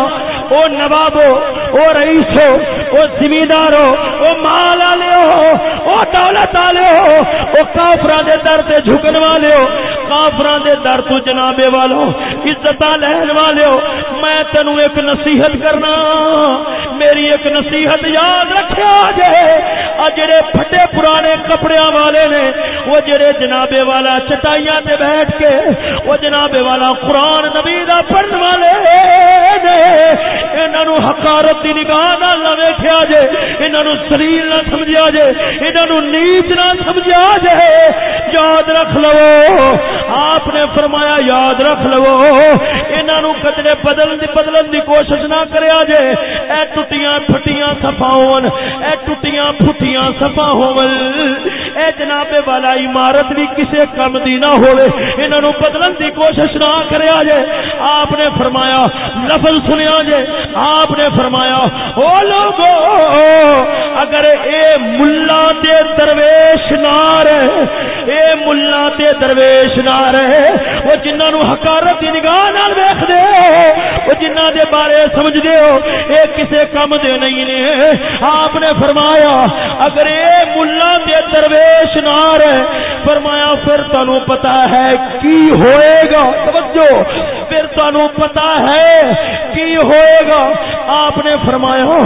او نوابو، او رئیسو، او زمیندارو، او مال والے ہو او دولت والے ہو او کافراں دے در تے جھکن والے ہو کافراں دے در تو جنابے والو عزت لہن والے میں تینو ایک نصیحت کرنا۔ میری ایک نصیحت یاد رکھیا جے۔ آ جڑے پھٹے پرانے کپڑیاں والے نے، وہ جڑے جنابے والا چٹائیاں تے بیٹھ کے، وہ جنابے والا قرآن نبی دا پڑھن والے۔ نے انہاں حقارت دی نگاہ نہ ویکھیا جے، انہاں نو ذلیل نہ سمجھیا جے، انہاں نیچ نہ سمجھیا جے، یاد رکھ لو، آپ نے فرمایا یاد رکھ لو، انہاں نو کچرے بدل بدلن دی کوشش نہ کریا جے، اے ٹٹیاں پھٹیاں صفا ہون، اے ٹٹیاں پھٹیاں صفا ہون، اے جناب والا عمارت بھی کسے کم دی نہ ہوے انہاں نو بدلن دی کوشش نہ کریا جے، آپ نے فرمایا لفظ سنیا جے۔ آپ نے فرمایا، او لوگو، اگر اے ملا تے درویش نہ رہے اے ملا تے درویش نہ رہے وہ جنہاں نو حقارت دی نگاہ نال ویکھ دے جنہ دے بارے سمجھ دے ہو، اے کسے کم دے نہیں نے۔ آپ نے فرمایا، اگر اے ملا دے درویش نار ہے، فرمایا پھر تانوں پتا ہے کی ہوئے گا۔ توجہ، پھر تانوں پتا ہے کی ہوئے گا۔ آپ نے فرمایا،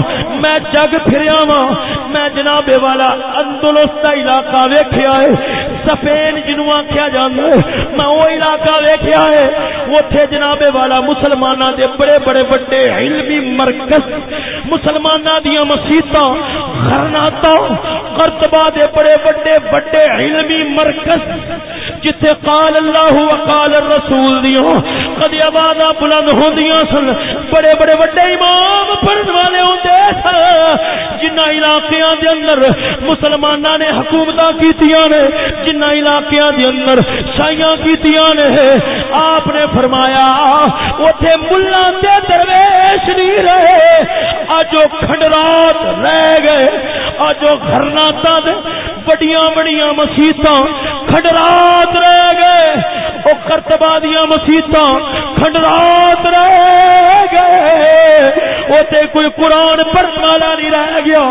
میں جگ پھریا وا میں جناب والا اندلس کا علاقہ ویکھیا ہے، سفین جنوں آخیا جانا ہے، میں وہ علاقہ ویکھیا ہے، اوتھے جناب والا مسلماناں دے بڑے بڑے بڑے علمی مرکز، مسلماناں دیاں مسیتاں خرناتا قرطبہ دے بڑے بڑے بڑے علمی مرکز جتھے قال اللہ وقال الرسول دیو کدی آوازاں بلند ہوندیاں سن۔ بڑے بڑے بڑے امام پڑھن والے ہوندے سن۔ جنہ علاقیاں دے اندر مسلماناں نے حکومتاں کیتیاں نے، جنہ علاقیاں دے اندر شاہیاں کیتیاں نے، آپ نے فرمایا، اوتھے ملہ تے درویش نہیں رہے۔ اجو کھنڈرات رہ گئے اجو گھرناتا دے بڑیاں بڑیاں مسیتاں کھنڈرات رہ گئے وہ کرتبا دیا مسیطا کھنڈرات رہ گئے وہ تے کوئی قرآن پڑھنے والا نہیں رہ گیا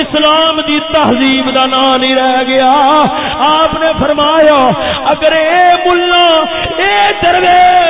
اسلام دی تہذیب دا نام نہیں رہ گیا آپ نے فرمایا اگر اے ملا اے درویش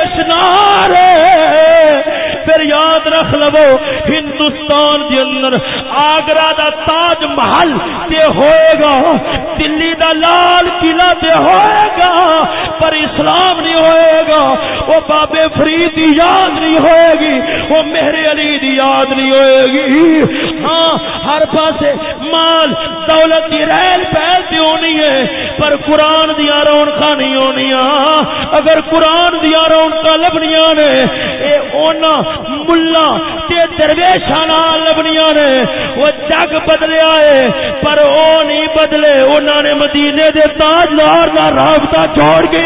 رکھ لو۔ ہندوستان دے اندر آگرہ دا تاج محل تے ہوئے گا۔ دلی دا لال قلعہ تے ہوئے گا۔ پر اسلام نہیں ہوئے گا۔ وہ بابے فرید دی یاد نہیں ہوئے گی۔ وہ میرے علی دی یاد نہیں ہوئے گی۔ ہاں ہر پاسے مال، دولت دی ریل پہلتی ہونی ہے۔ پر قرآن دیا رونقا نہیں ہونی اگر قرآن دیا رونقا لبنیاں نے، اے اونا ملا تے درویشہ لبنیاں نے، وہ جگ بدلیا ہے پر او نہیں بدلے انہوں نے مدینے دے تاجدار کا رابطہ چھوڑ کے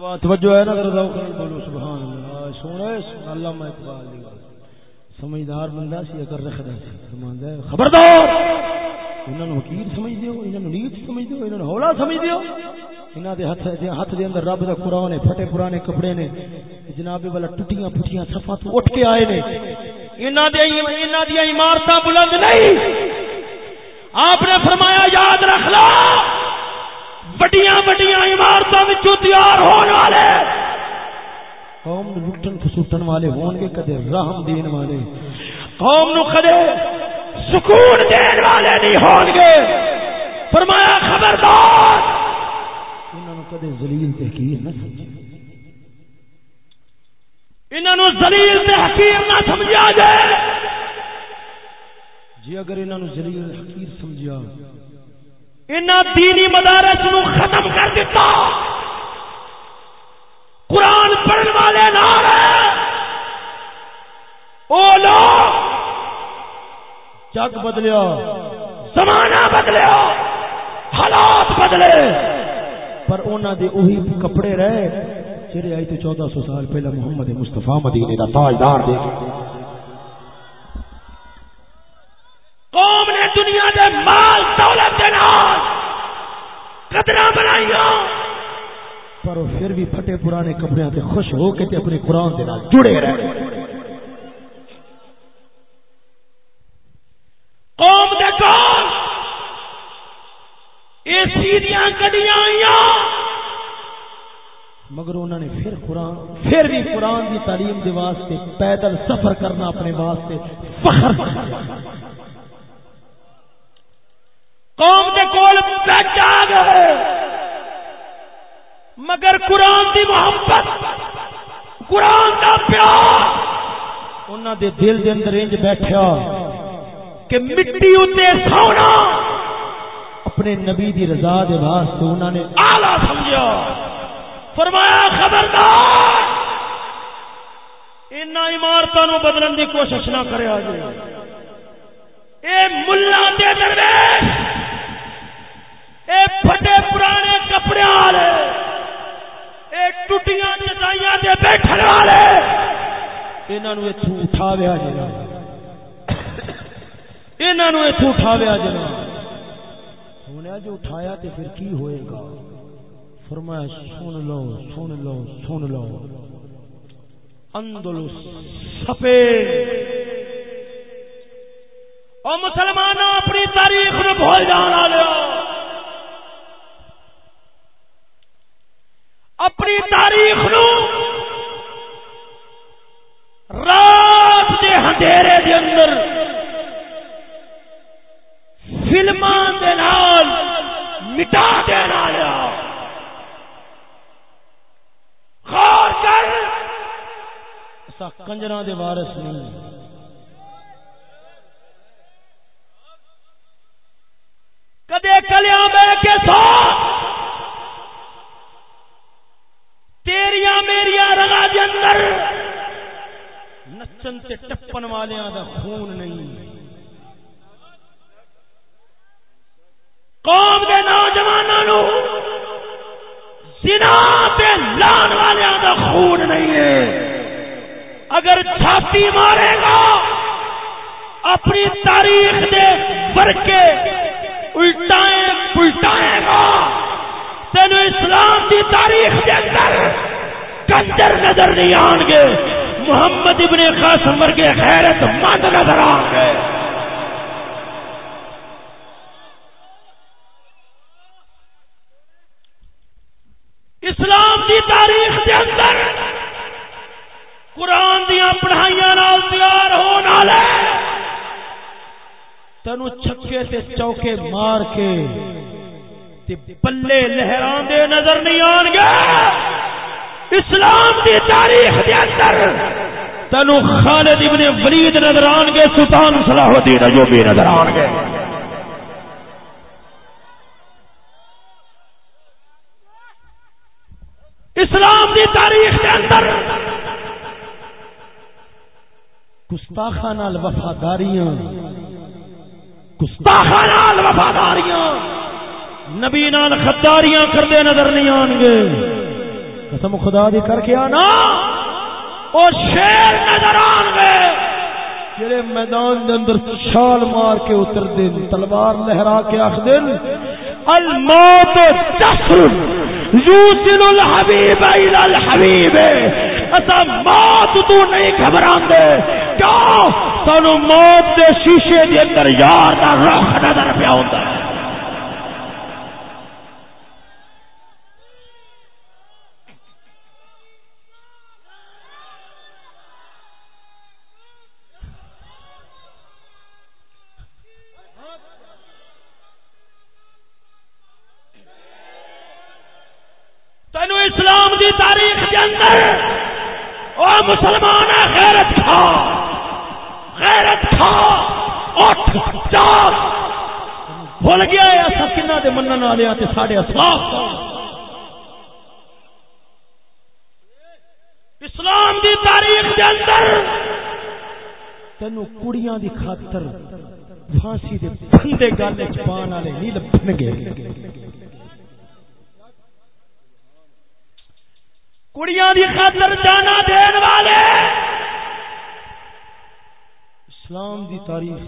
رکھا توجہ ہے نا بولو، سبحان اللہ۔ سونے اللہ میں اقبال دی سمجھدار بندہ سی، اگر رکھدا سی فرماندا ہے، خبردار۔ انہاں نو وکیل سمجھ دیو انہاں نو نیت سمجھ دیو انہاں نو ہولا سمجھ دیو انہاں دے ہتھ دے ہتھ دے اندر رب دا قران ہے، پھٹے پرانے کپڑے نے۔ جناب، والا ٹٹیاں پھٹیاں صفاں تو اٹھ کے آئے نے۔ انہاں دے انہاں دی عمارتاں بلند نہیں۔ آپ نے فرمایا، یاد رکھ لو۔ بڑیاں بڑیاں عمارتوں وچوں تیار ہونے والے قوم لٹن فسوٹن والے ہون گے کدے رحم دین والے قوم نو کدے سکون دین والے نہیں ہون گے فرمایا خبردار انہوں نے کدے ذلیل تحقیر نہ سمجھے انہوں نے ذلیل تحقیر نہ سمجھا جائے جی اگر انہوں نے ذلیل حقیر سمجھا انہوں دینی مدارس نو ختم کر دیتا قرآن پڑھنے والے نال او لوگ، جگ بدلیا زمانہ بدلیا حالات بدلے۔ پر انہوں دے وہی کپڑے رہے، جڑے آئی تو چودہ سو سال پہلے محمد مستفا مدینے کا تاجدار دے۔ پر پھر بھی پھٹے پرانے کپڑے سے خوش ہو کے اپنے قرآن کے نال جڑے رہے۔ قوم دے کول اے سیدیاں گڈیاں آئیاں۔ مگر انہوں نے پھر قرآن، پھر بھی قرآن کی تعلیم کے واسطے پیدل سفر کرنا اپنے واسطے فخر۔ قوم کے کول بیٹھا گئے۔ مگر قرآن دی محبت، قرآن دا پیار۔ انہوں دے دل دے اندر انج بیٹھا کہ مٹی اتنے سونا۔ اپنے نبی دی رضا دے واسطے انہوں نے آلہ سمجھا فرمایا، خبردار۔ ان عمارتوں بدلن دی کوشش نہ کرے آج اے ملا دے درویش، اے پھٹے پرانے کپڑے والے۔ ٹوٹیاں چٹائیاں دے بیٹھن والے۔ انہاں نو ایتھوں اٹھاویا جنا انہاں نو ایتھوں اٹھاویا جنا سنیا جو اٹھایا تے پھر کی ہوئے گا؟ فرمایا، سن لو سن لو سن لو۔ اندلس سپے۔ او مسلمانوں اپنی تاریخ نو بھول جانا لیا اپنی تاریخ نو رات کے اندھیرے دے اندر فلم مٹا دینا لیا خور کر۔ اسا کنجرا دے وارس نہیں۔ کدے کلیا بہ کے ساتھ۔ تیریا میریا رگا دے اندر نچن تے ٹپن والیاں دا خون نہیں۔ قوم دے نوجوانوں نو زنا تے لان والیاں دا خون نہیں ہے۔ اگر چھاتی مارے گا، اپنی تاریخ دے ورکے الٹائیں پلٹائے گا۔ تین اسلام کی تاریخ کے اندر کنجر نظر نہیں آن گے۔ محمد ابن قاسم کے خیرت مند نظر آن گے اسلام کی تاریخ کے اندر قرآن دیا پڑھائیاں نال تیار ہو والے تینوں چھکے سے چوکے مار کے تے پلے لہران دے نظر نہیں آن گے۔ اسلام دی تاریخ دے اندر تینو خالد ابن ولید نظر آن گے، سلطان صلاح الدین ایوبی نظر آن گے۔ اسلام دی تاریخ دے اندر گستاخا نال وفاداریاں گستاخا نال وفاداریاں۔ نبی نال خداریاں کردے نظر نہیں آن گے قسم خدا دی کر کے آنا۔ او شیر نظر آن گے جڑے میدان دے اندر چھال مار کے اتر دین تلوار لہرا کے آخ دین الموت جسر یوسل الحبیب الى الحبیب۔ اسا موت تو نہیں گھبران دے کیوں سانو موت دے شیشے دے اندر یار دا رخ نظر پیا ہوندا ہے۔ والے تے اسلام دی تاریخ دے اندر تینو کڑیاں دی خاطر پھانسی دے پھندے گل وچ پان والے نہیں لبن گے کڑیاں دی خاطر جانا دین والے۔ اسلام دی تاریخ۔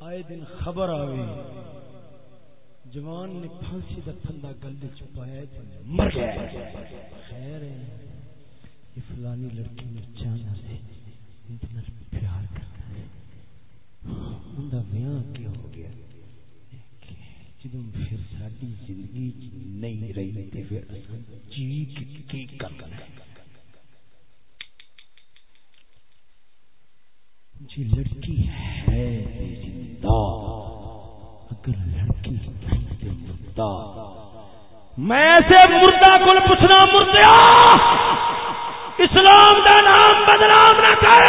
آئے دن خبر آوے۔ جوان نے پھانسی دا پھندا گل چھپایا مر گیا۔ خیر ہے، یہ فلانی لڑکی میں جانا سے انتنا پیار کرتا ہے۔ ان دا بیاہ کیا ہو گیا؟ جدوں پھر ساری زندگی نہیں رہی تے پھر جی کی کرنا جی لڑکی ہے، زندہ۔ اگر مردہ۔ میں سے مردہ کل پوچھنا مردیا! اسلام دا نام بدنام نہ کر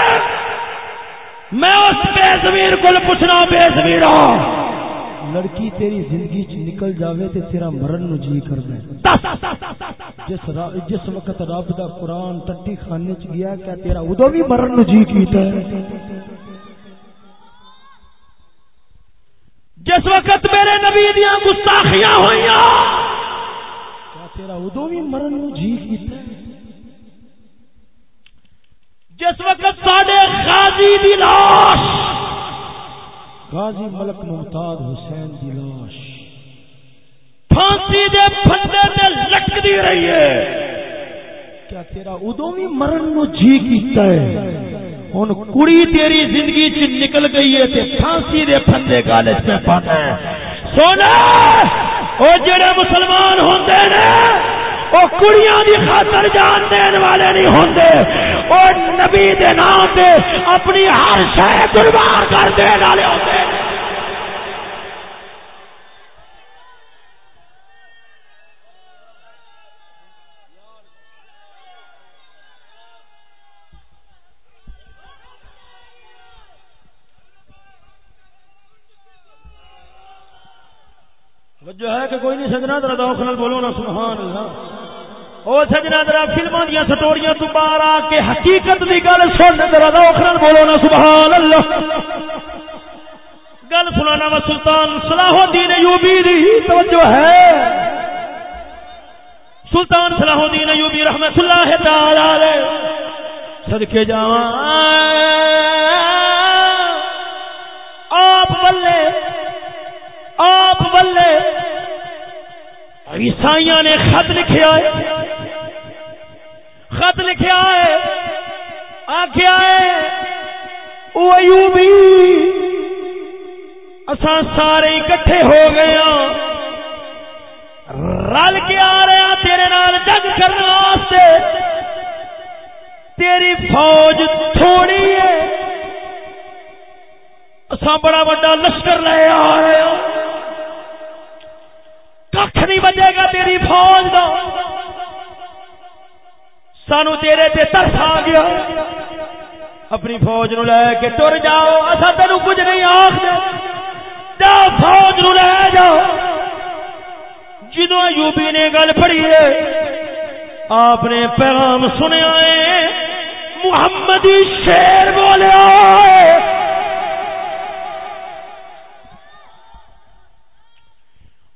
میں اس بے زمیر کل پوچھنا بے زمیرہ لڑکی تیری زندگی چ نکل جاوے تے تیرا مرن نو جی کرنا جس را جس وقت رب دا قرآن ٹٹی خانے چ گیا کیا تیرا ادو بھی مرن نو جی کیتا ہے؟ جس وقت میرے نبی دیا گستاخیاں کیا تیرا ادو بھی مرن جی کیتا جس وقت ساڈے غازی دی لاش غازی ملک ممتاز حسین دی لاش۔ پھانسی دے پھنڈے تے لٹکدی رہی ہے۔ کیا تیرا ادو بھی مرن نو جی کیتا ہے؟ ہن کڑی تیری زندگی چ نکل گئی ہے تے پھانسی دے پھندے گالے میں پانا ہے۔ سونا! او جڑے مسلمان ہوندے نے، او کڑیاں دی خاطر جان دین والے نہیں ہوندے۔ او نبی دے نام تے اپنی ہر شے قربان کر دین والے ہوندے۔ جو کوئی نہیں، سجنا ذرا دوخل بولو نا، سبحان اللہ۔ او سجنا ذرا فلموں دیا سٹوریاں تو باہر آ کے حقیقت دی گل سن ذرا دوخل بولو نا، سبحان اللہ۔ گل سنانا وا سلطان صلاح الدین ایوبی دی، توجہ ہے۔ سلطان صلاح الدین ایوبی رحمت اللہ تعالی علیہ۔ صدقے جاواں۔ آپ بلے آپ بلے۔ عیسائی نے خط لکھیا ہے خط لکھیا ہے آخیا ہے او ایوبی، اساں سارے اکٹھے ہو گئے ہاں۔ رل کے آ رہے ہیں تیرے نال جنگ کرنے واسطے۔ تیری فوج تھوڑی ہے۔ اسا بڑا بڑا لشکر لے آ رہے آئے ہاں۔ کھ نہیں بچے گا تیری فوج کا سانو تیرے تے ترس آ گیا۔ اپنی فوج نو لے کے ٹر جاؤ۔ اصا تین کچھ نہیں آخ جا فوج نو لے جاؤ۔ جدو یوبی نے گل پڑھی ہے، آپ نے پیغام سنیا ہے۔ محمدی شیر بولیا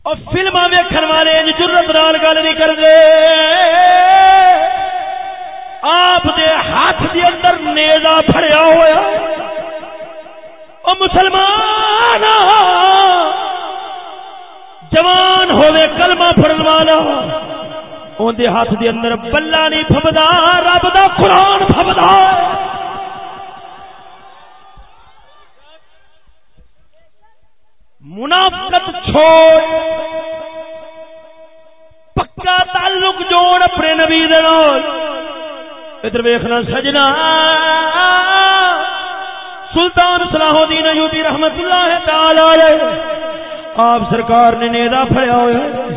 اور فلما ویکن والے جرت نال گل نہیں کرتے آپ دے ہاتھ دے اندر نیزا پھڑیا ہوا او مسلمان، جوان ہوے کلمہ پڑھن والا۔ اون دے ہاتھ دے اندر بلا نہیں پھبدا، رب دا قرآن پھبدا۔ منافقت چھوڑ، پکا تعلق جوڑ اپنے نبی ادھر ویکھنا سجنا۔ سلطان صلاح الدین ایوبی رحمت اللہ تعالی آپ سرکار نے نیدا پھڑیا ہوا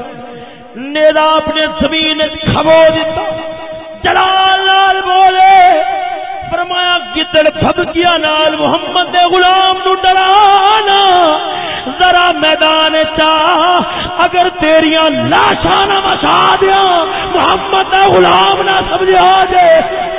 نیدا اپنے زمین کھبو دیتا۔ جلال نال بولے۔ فرمایا، گدڑ پھبکیا نال محمد دے غلام نو ڈرانا تیریاں لاشاں نہ مچا دیا محمد دے غلام نہ سمجھا دے۔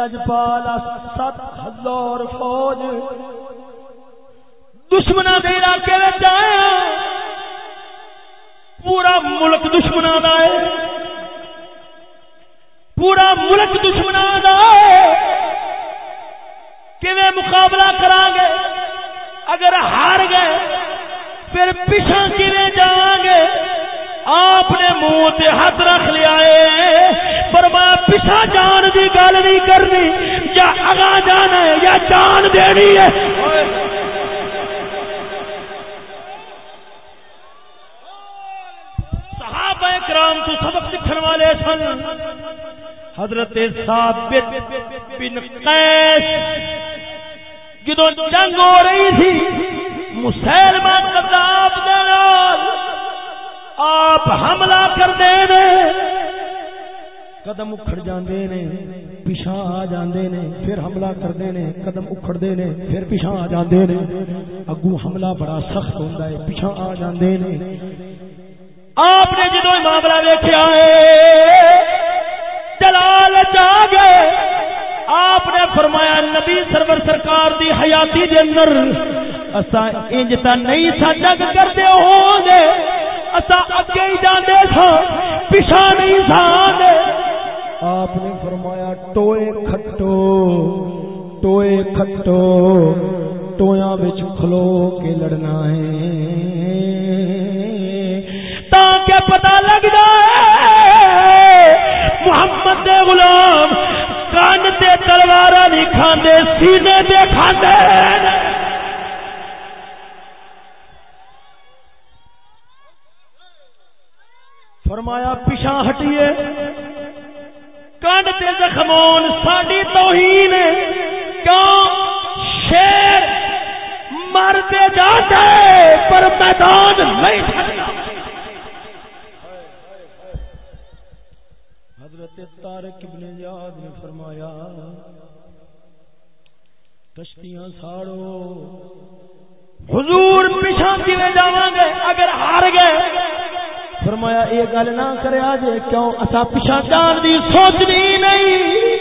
لجپال آپ حملہ کر دے قدم اکھڑ جاندے نے پیچھا آ جاندے نے، پھر حملہ کردے نے، قدم اکھڑ دے نے، پھر پیچھا آ جاندے نے۔ اگو حملہ بڑا سخت ہوندا ہے پیچھا آ جاندے نے۔ آپ نے جدو معاملہ ویکیا ہے دلال جا گئے آپ نے فرمایا، نبی سرور سرکار دی حیاتی دے اندر اسا انج تا نہیں سا جگ کرتے ہوں گے۔ اسا اگے ہی جاندے تھا پیچھا نہیں سا دے آپ نے فرمایا ٹوئے کھٹو ٹوئے کھٹو ٹویاں وچ کھلو کے لڑنا ہے۔ تاکہ پتہ لگ جائے محمد دے غلام کان تے تلوار نہیں کھاندے سینے تے کھاندے۔ فرمایا پیچھا ہٹیے۔ کانڈ تے زخمون ساڈی توہین کیوں؟ شیر مرتے جاتے، پر میدان نہیں چھڑنا حضرت تارک ابن زیاد نے فرمایا، کشتیاں ساڑو۔ حضور پیچھا کیویں جاواں گے؟ اگر ہار گئے فرمایا، یہ گل نہ کرے جے کیوں؟ اسا پیچھا جان دی سوچنی نہیں۔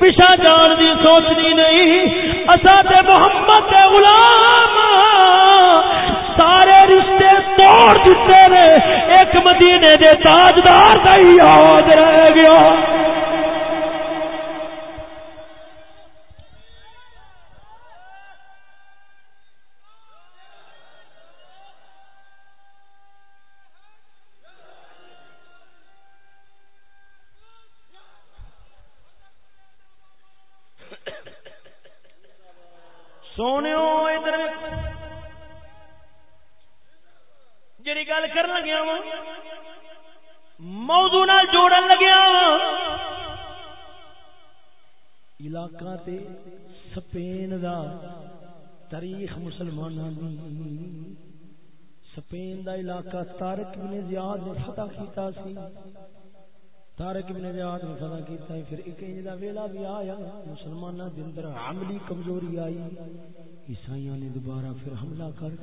پیچھا جان دی سوچنی نہیں۔ اسا تے محمد دے غلام۔ سارے رشتے توڑ دیتے نے۔ ایک مدینے دے تاجدار کا ہی یاد رہ گیا۔ سونے ادھر. جڑی گل کر لگیا ہاں، وا موضوع نال جوڑن لگیا ہاں۔ وا علاقہ تے سپین دا تاریخ مسلماناں دی۔ سپین دا علاقہ تارک بن زیاد نے فتح کیتا سی۔ تارک ابن زیاد نے فتح کیتا ہے، پھر ایک انج دا ویلا بھی آیا، مسلماناں دے اندر عملی کمزوری آئی، عیسائیاں نے دوبارہ پھر حملہ کر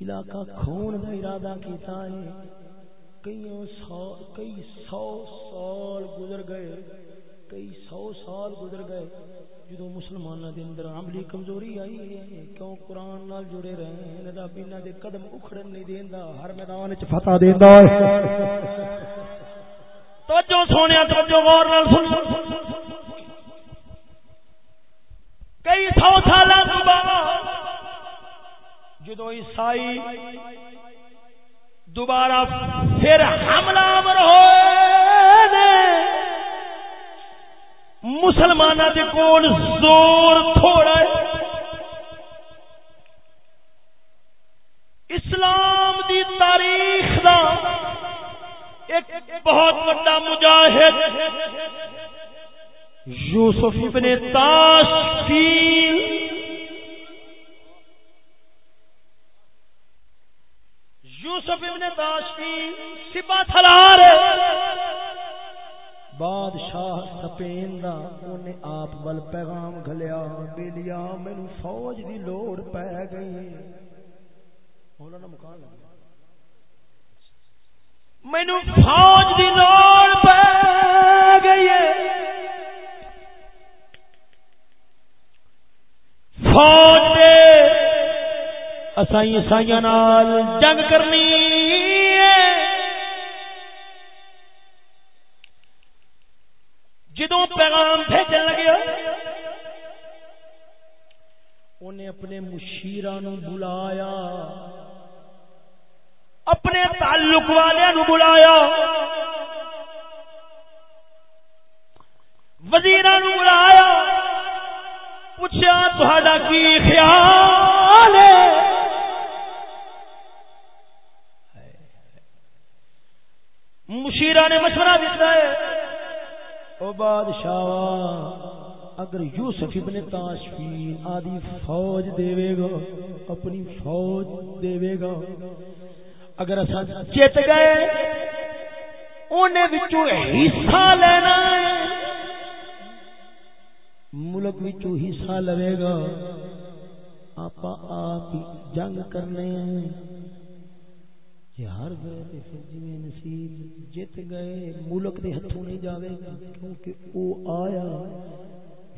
علاقہ کھون کا ارادہ کیتا ہے۔ کئی سو کئی سو سال گزر گئے، کئی سو سال گزر گئے جدو مسلمانوں دے اندر عملی کمزوری آئی ہے۔ کیوں قرآن نال جڑے رہے ہیں؟ رب انہاں دے قدم اکھڑن نہیں دیندا، ہر میدان وچ فتح دیندا ہے۔ توجہ سونیا توجہ غور نال سن کئی سو سالاں تو بعد جدو عیسائی دوبارہ پھر حملہ آور ہوئے مسلمانوں کے کول زور تھوڑا اسلام یوسف ابن تاشفیل یوسف ابن داشتی سپا تھلار۔ بادشاہ سپین دا اونے آپ ول پیغام گھلیا بیلیا مینوں فوج دی لوڑ پے گئی۔ مولانا مکان لگا مینوں فوج دی لوڑ پے فوج دے اسائی عیسائی نال جنگ کرنی جدو پیغام بھیجن لگیا انہیں اپنے مشیرا نو بلایا، اپنے تعلق والے نو بلایا وزیر نو بلایا پوچھا تا کی خیال ہے؟ مشیرہ نے مشورہ دیتا ہے، او بادشاہ، اگر یوسف ابن تاشفین آدھی فوج دے گا، اپنی فوج دے گا، اگر اصا چت گئے انہیں حصہ لینا ہے۔ ملک بچوں حصہ لے گا۔ آپ آپ جنگ کرنے ہیں۔ ہار گئے تے پھر جی نصیب جت گئے، ملک دے ہتھوں نہیں جاوے گا۔ کیونکہ او آیا،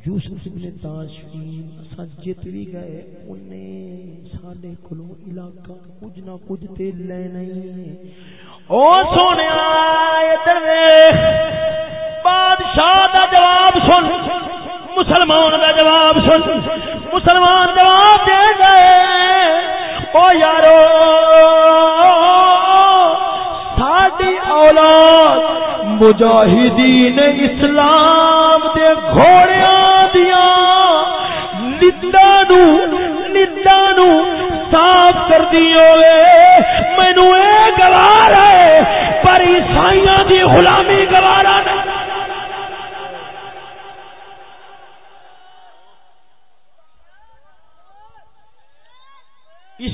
یوسف ابن تاشفین اسا جت بھی گئے۔ انہیں ساڈے کولوں علاقہ کچھ نہ کچھ تے لینا ہی او سونیا ادھر بادشاہ دا جواب سن۔ مسلمان دا جواب سن۔ مسلمان جواب دے گئے او یارو، ساڈی اولاد مجاہدین اسلام دے گھوڑیاں دیا ندا نو ندا نو صاف کر دی ہوئے۔ مینو اے گوار ہے، پر عیسائیاں دی غلامی گوارا نہیں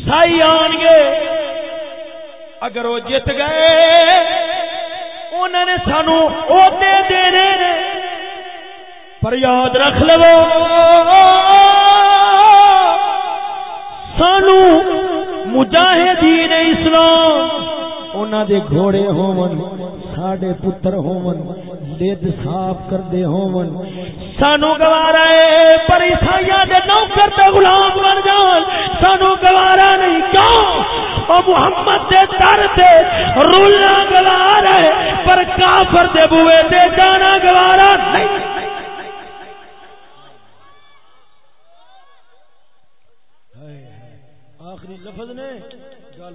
عیسائی آن گے۔ اگر وہ جیت گئے، انہوں نے سانو عہدے دینے نے۔ پر یاد رکھ لو، سانو مجاہدین اسلام انہوں دے گھوڑے ہون ساڈے پتر ہون دد صاف کردے ہون سانو گوارا ہے پر عیسائیاں دے نوکر تے غلام بن جان سانو گوارا نہیں کیوں او محمد دے در تے رولنا گوارا ہے پر کافر دے بوئے تے جانا گوارا نہیں آخری لفظ نے گل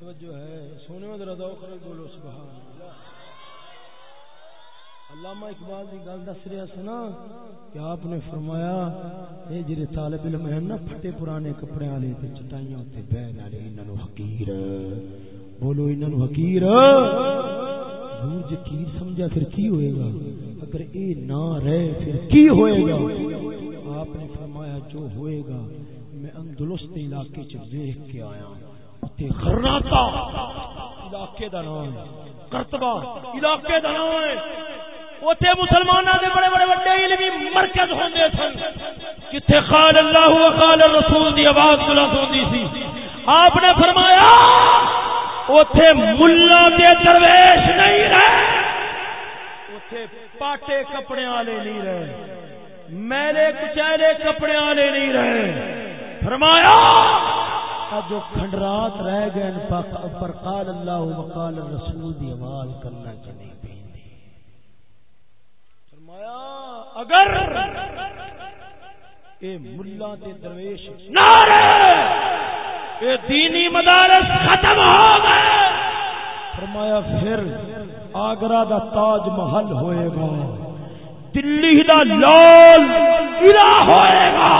توجہ ہے سونے میں ذرا ذوق بولو سبحان اللہ علامہ اقبال کی گل دس رہا سنا کہ آپ نے فرمایا یہ جڑے طالب علم ہیں نا، پھٹے پرانے کپڑے والے تے چٹائیاں تے بہن والے، انہاں نو حقیر۔ بولو انہاں نو حقیر۔ دور جکیر سمجھا پھر کی ہوئے گا؟ اگر اے نہ رہے پھر کی ہوئے گا؟ آپ نے فرمایا جو ہوئے گا، میں اندلس علاقے چ دیکھ کے آیا۔ تے خرناتا، علاقے دا نام، کرتبہ، علاقے دا نام۔ اوتھے مسلماناں دے بڑے بڑے بڑے علمی مرکز ہوندے سن۔ کتے قال اللہ و قال الرسول دی آواز بلند ہوندی سی۔ آپ نے فرمایا، اوتھے ملا تے درویش نہیں رہے۔ اوتھے پاٹے کپڑے والے نہیں رہے۔ میلے کچہرے کپڑے والے نہیں رہے۔ فرمایا جو کھنڈرات رہ گئے پر قال اللہ و قال الرسول دی آواز کرنا چاہیے۔ اگر اے ملا تے درویش نارے اے دینی مدارس ختم ہو گئے۔ فرمایا، پھر آگرہ دا تاج محل ہوئے گا، دلی دا لال قلعہ ہوئے گا،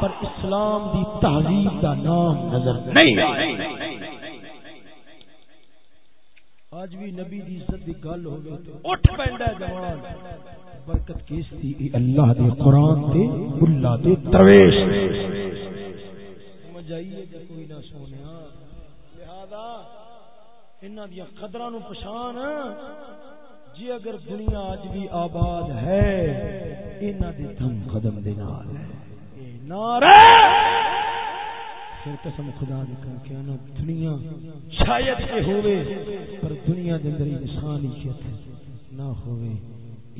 پر اسلام دی تہذیب دا نام نظر نہیں۔ آج بھی نبی دی عزت دی گل ہوے تے اٹھ پیندا جوان۔ برکت کیس دی؟ اللہ دے قران تے اللہ دے درویش۔ سمجھ آئیے جے کوئی نہ سونیا لہذا انہاں دی قدراں نو پہچان۔ جی اگر دنیا آج بھی آباد ہے انہاں دے دم قدم دے نال ہے۔ نعرہ! پھر قسم خدا دی کر کے انا دنیا شاید کہ ہوے پر دنیا دے اندر انسانیت نہ ہوے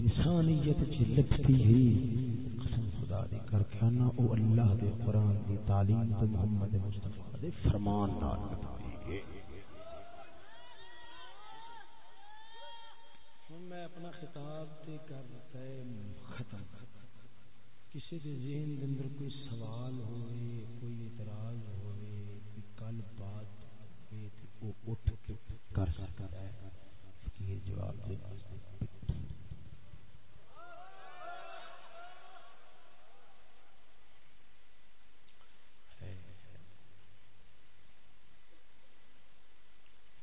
انسانیت چ لپتی ہے قسم خدا دی کر کے انا او اللہ دے قران دی تعلیم تے محمد مصطفی دے فرمان نال بتائی میں اپنا خطاب تے کر دیتا ہے ختم۔ کسی کے ذہن کے اندر کوئی سوال ہوئے، کوئی اعتراض ہوئے ہوئے اٹھ کے کر سکتا ہے۔ فقیر جواب دے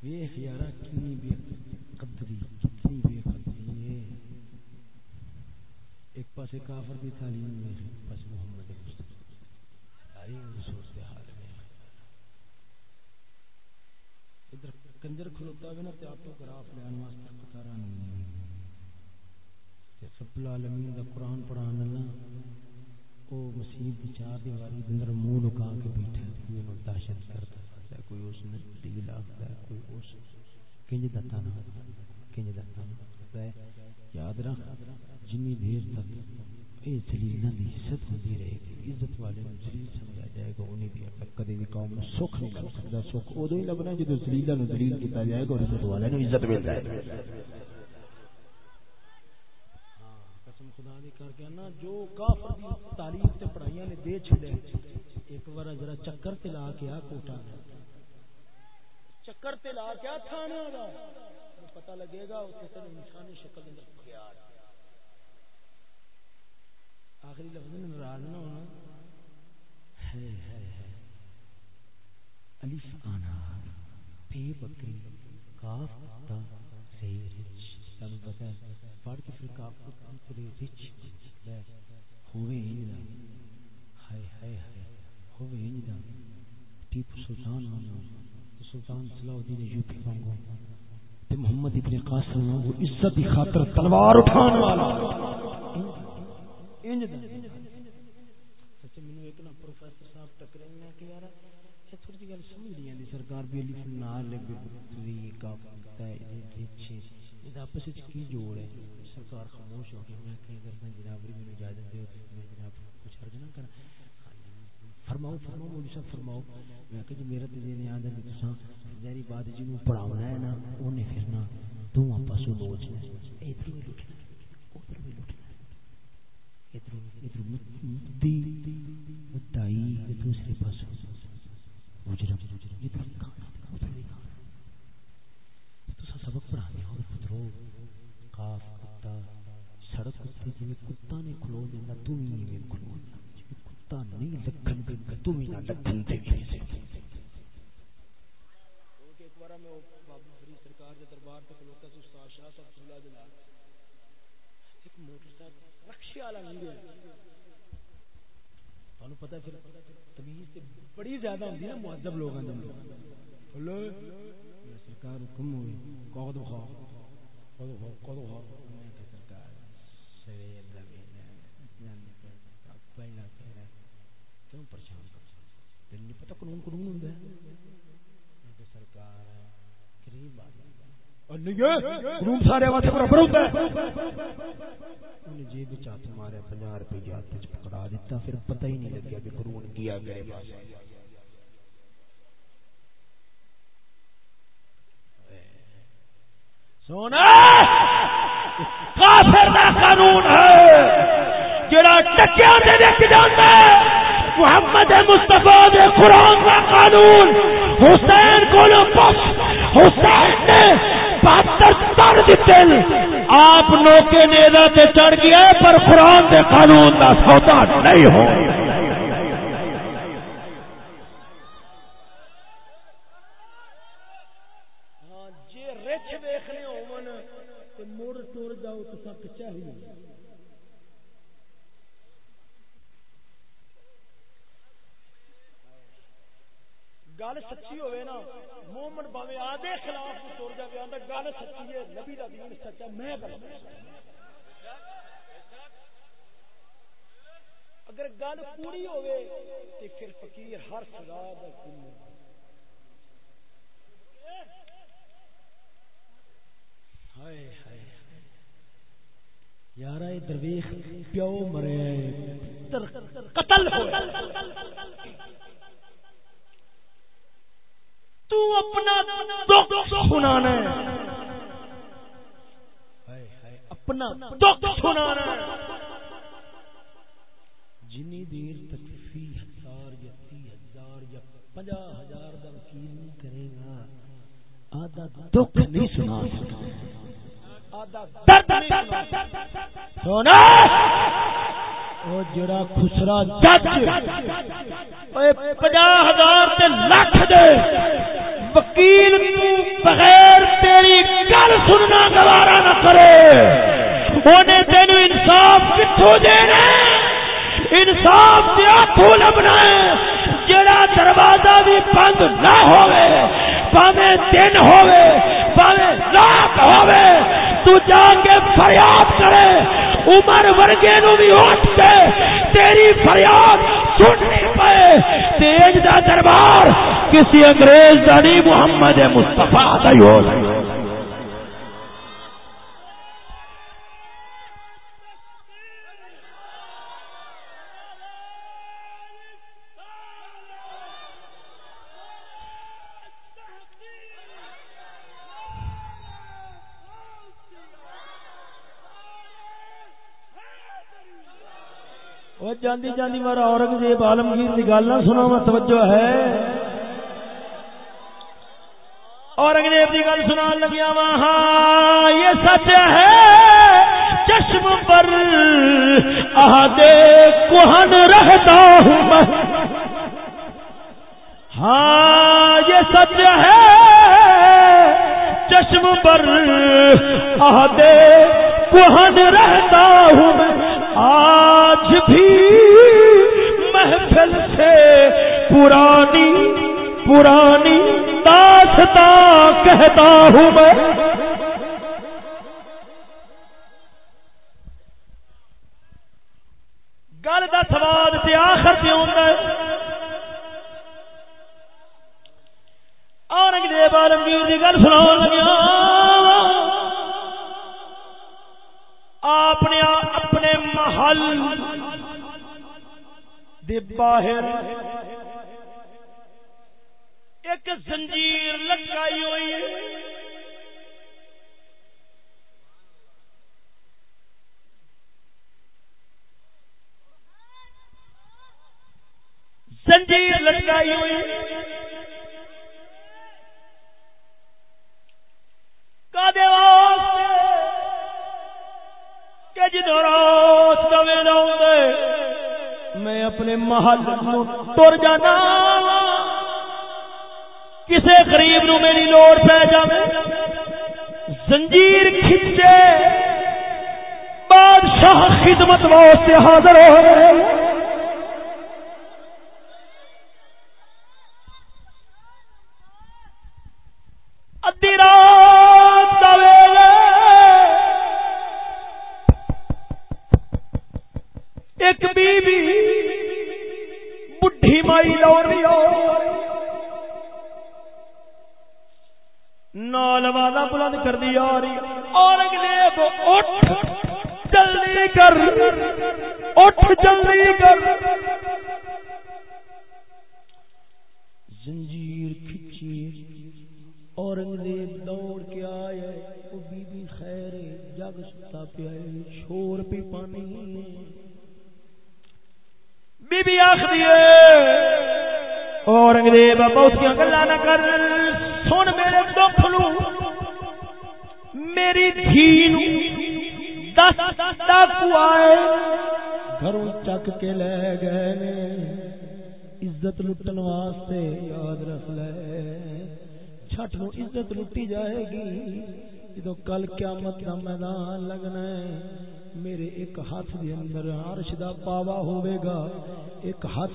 ویخ یارا کنی بے قدری، کتنی بے قدری ہے۔ ایک پاسے کافر کی تعلیم میں ایک پاس محمد مصطفی صورت حال میں ادھر کنجر کھلوتا بھی نا تے آٹوگراف لین واسطے قطارا نہیں تے رب العالمین دا قرآن پڑھان اللہ او مسیح دی چار دیواری دے اندر منہ لکا کے بیٹھے انہوں دہشت کرتا ہے، کوئی اس نے ڈیل آخر ہے، کوئی اس کنج دتا نا کنج دتا نا یاد رکھ، جنی دیر تک یہ دلیل کی عزت ہوتی رہے گی۔ عزت والے دلیل سمجھا جائے گا، انہیں بھی کدی بھی قوم سکھ نہیں لگ سکتا، سکھ ادو ہی لبنا جدو دلیل دلیل کیا جائے گا اور عزت والے عزت مل جائے گا ہاں، خدا دی کر کے نا، جو کافر دی تعلیم تے پڑھائیاں نے دے چھڑے ایک بار ذرا چکر تے لا کے آ کوٹا چکر تے لا کے آ تھانے دا پتہ لگے گا، اس تے انسانی شکل اندر خیال آخری لفظ میں ناراض نہ ہونا۔ ہے ہے ہے الف آنا پی بکری، کاف تا صحیح رچ۔ تم پتہ ہے، پڑھ کے پھر کاف تیرے رچ۔ ہوئے انجدا ہائے ہائے ہائے۔ ہوئے انجدا ٹیپو سلطان وانگو سلطان صلاح الدین ایوبی وانگو۔ تے محمد ابن قاسم وانگو عزت دی خاطر تلوار اٹھان والا۔ انجدا سچے مینوں ایک نا پروفیسر صاحب ٹکرے میں کہ یار یہ اچھا تھوڑی جی گل سمجھ نہیں آندی سرکار بھی علی فنار لے بھی کا تے رچ یہ آپس کی جوڑ ہے؟ سرکار خاموش ہو گئی میں کہ اگر میں جناب ری میں اجازت دے، میں جناب کچھ عرض نہ کر فرماؤ فرماؤ، مولوی صاحب، فرماؤ۔ میں کہ جی میرا تے نہیں یاد ہے تساں ظاہری بات جی نو پڑھاونا ہے نا، اونے پھرنا تو واپس لوچ ادھر بھی لٹنا ادھر بھی لٹنا ادھر مدی مدعی دوسرے پاس مجرم ادھر تو سبق پڑھا دیا اور پترو کاف کتا، سڑک کتے جی کتا نے کھلو دینا تو ہی میں کھلو کتا نہیں، لکھن دے گا تو ہی نہ لکھن دے گا ایک بار میں بابا فرید سرکار کے دربار تک کھلوتا سی استاد شاہ صاحب اللہ دلال ایک موٹر سائیکل رکشے والا نہیں گیا تھانوں پتہ پھر تمیز تے بڑی زیادہ ہوندی ہے مؤدب لوگاں دے اندر سرکار حکم ہوئے کہو دو خواہ کہو دو خواہ کہو دو خواہ میں کہ سرکار سویر لگے پہلا کہہ کیوں پریشان کر تین نہیں پتہ قانون قانون ہوں میں کہ سرکار، قریب آ قانون سارے واسطے برابر ہوتا ہے۔ انہیں جی جیب چاہتے مارے پنجہ روپے ہاتھ پکڑا دیتا، پھر پتہ ہی نہیں لگیا کہ قانون کیا میرے پاس۔ سونا! کافر دا قانون ہے۔ جڑا ٹکیا دے وچ جاندا ہے، محمد مصطفی دے قران دا قانون۔ حسین کولو پس حسین نے بہتر سر دیتے آپ نوکے نیزا تے چڑھ گیا پر قرآن دے قانون دا سودا نہیں ہو۔ ہاں، گل سچی ہوئے نا، مومن باوے آدھے جائے سچی ہے، نبی کا دین سچا، میں گل اگر گل پوری ہوئے تو پھر فقیر ہر خدا دا کن ہائے ہائے یار درویش پیو مرے قتل تو اپنا دکھ سنانا اپنا دکھ سنانا جنی دیر تک فی ہزار یا تی ہزار یا پنجا ہزار کا وکیل نہیں کرے گا۔ آدھا دکھ نہیں سنا سونا۔ وہ جڑا خسرا جج پنجا ہزار لکھ دے۔ وکیل بغیر تیری گل سننا گوارا نہ کرے۔ انہیں تین انصاف کتوں دینا انصاف سے ہاتھوں لبنا ہے۔ جڑا دروازہ بھی بند نہ ہوئے پاوے دن ہوئے پاوے رات ہوئے تو جا کے فریاد کرے۔ عمر ورگے نو بھی اٹھ کے تیری فریاد سننی پے۔ تیج دا دربار کسی انگریز دا نہیں، محمد مصطفیٰ دا ہی ہو۔ جاندی جاندی مارا اورنگزیب عالمگیر کی گل نہ سنا میں توجہ ہے اورنگزیب کی گل سنا لگیا وہاں یہ سچ ہے چشم پر آدے کوہن رہتا ہوں میں ہاں یہ سچ ہے چشم پر آدے کوہن رہتا ہوں میں آج بھی محفل سے پرانی پرانی داستا کہتا ہوں میں۔ گل کا سواد سے آخر سے ہوتا ہے اورنگزیب عالمگیر کی گل سنا لگیا باہر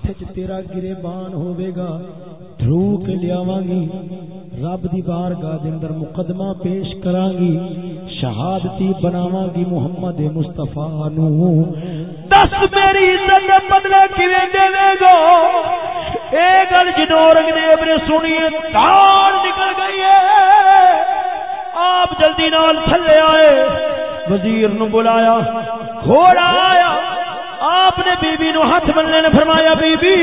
ہاتھ چ تیرا گرے بان ہوے گا دھرو کے لیاواں گی رب دی بارگاہ دے اندر مقدمہ پیش کراں گی شہادتی بناواں گی محمد مصطفی نو۔ دس میری عزت دے بدلے کیویں دے گا؟ اے گل جدوں اورنگزیب نے سنی تار نکل گئی ہے۔ آپ جلدی نال تھلے آئے۔ وزیر نو بلایا، گھوڑا آیا۔ آپ نے بی بی نو ہاتھ ملنے نے فرمایا بی بی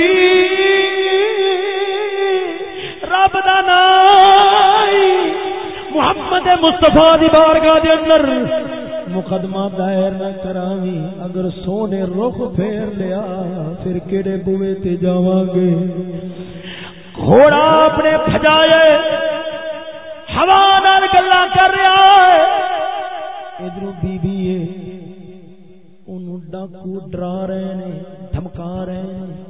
رب دا نام محمد مصطفیٰ دی بارگاہ دے اندر مقدمہ دائر نہ کراوی، اگر سونے رخ پھیر لیا، پھر کیڑے بوے تے جاواں گے؟ گھوڑا اپنے بھجائے، ہوا نال گلا کر رہا ہے۔ ادھر بی بی ڈاکو ڈرا رہے نے دھمکا رہے نے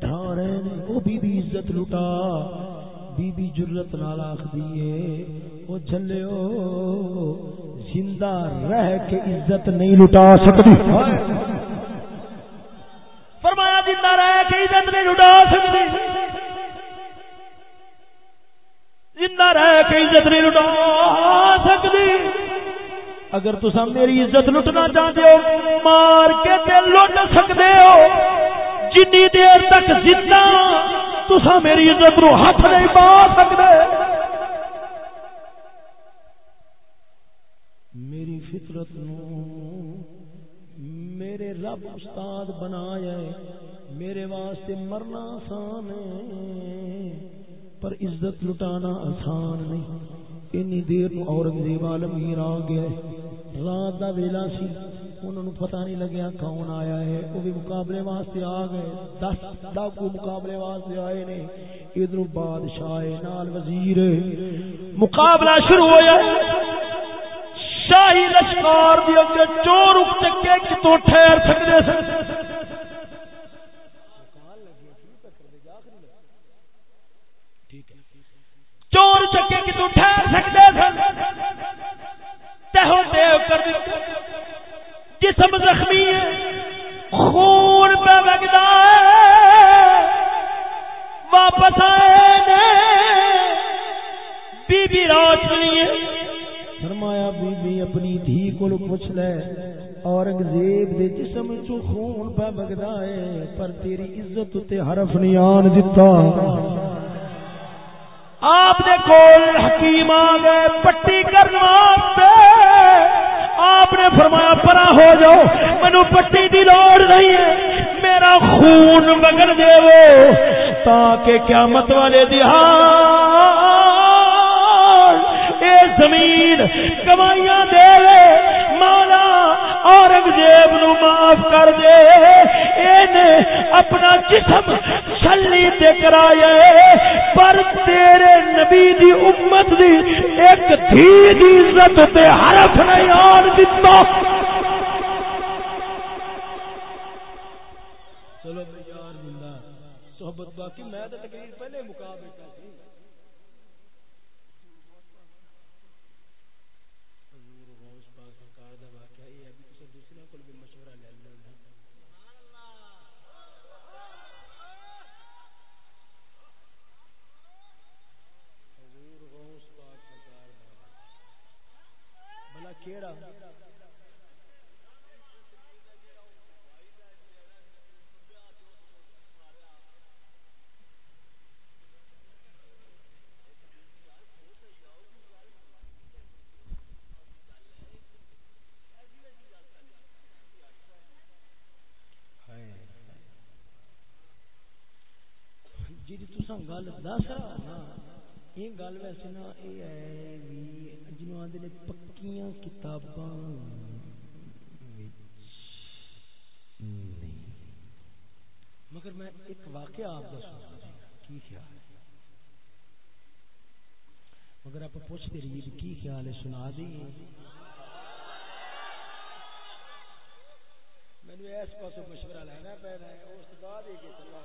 ڈرا رہے نے وہ بی بی عزت لٹا بی بی جرت نال آخ دیے وہ جلو زندہ رہ کے عزت نہیں لٹا سکتی فرمایا زندہ رہ کے عزت نہیں لٹا سکتی زندہ رہ کے عزت نہیں لٹا سکتی اگر تسا میری عزت لٹنا چاہتے ہو، مار کے تے لٹ سکتے ہو۔ جنی دیر تک زندہ تسا میری عزت نو ہاتھ نہیں پا سکتے۔ میری فطرت نو میرے رب استاد بنایا میرے واسطے مرنا آسان ہے۔ پر عزت لٹانا آسان نہیں۔ اینی دیر نو اورنگزیب عالمگیر آ گیا رات دا ویلا سی، انہوں نے پتہ نہیں لگیا کون آیا ہے۔ وہ بھی مقابلے واسطے آ گئے۔ دس ڈاکو مقابلے واسطے آئے نے۔ ادھر بادشاہ نال وزیر مقابلہ شروع ہوا شاہی لشکار دی اگے چور اٹھ کے کتوں ٹھہر سکتے سن۔ چور چکے کی تو ٹھہر سکتے تہو دیو کر دیتے جسم زخمی ہے، خون پہ لگتا ہے۔ واپس آئے نے۔ بی بی رات چلی فرمایا بی بی اپنی دھی کو پوچھ لے، اورنگزیب دے جسم چو خون پہ بگدا ہے، پر تیری عزت تے حرف نہیں آن دیتا آپ نے کول حکیم آ گئے، پٹی کرنے آپ نے فرمایا، پرا ہو جاؤ مینو پٹی دی لوڑ نہیں ہے۔ میرا خون بگڑ دے وہ تاکہ قیامت والے دہا اے زمین کمائیاں دے مولا اورنگزیب نو معاف کر دے۔ اپنا جسم چھلی تے کرایا پر تیرے نبی دی امت دی ایک دھی دی عزت تے حرف نہیں آن دتا۔ چلو یار زندہ صحبت باقی میں تو تقریر پہلے مقابلے کیڑا جی, جی، گل دس ہاں، ہاں۔ یہ گل ویسے نا یہ ہے پکیاں کتاباں نہیں۔ مگر میں ایک واقعہ آپ کا سنا کی خیال ہے؟ مگر آپ پوچھتے رہیے کی خیال ہے؟ سنا دی۔ مینو اس پاس مشورہ لینا پینا ہے، اس بعد ہی چلا۔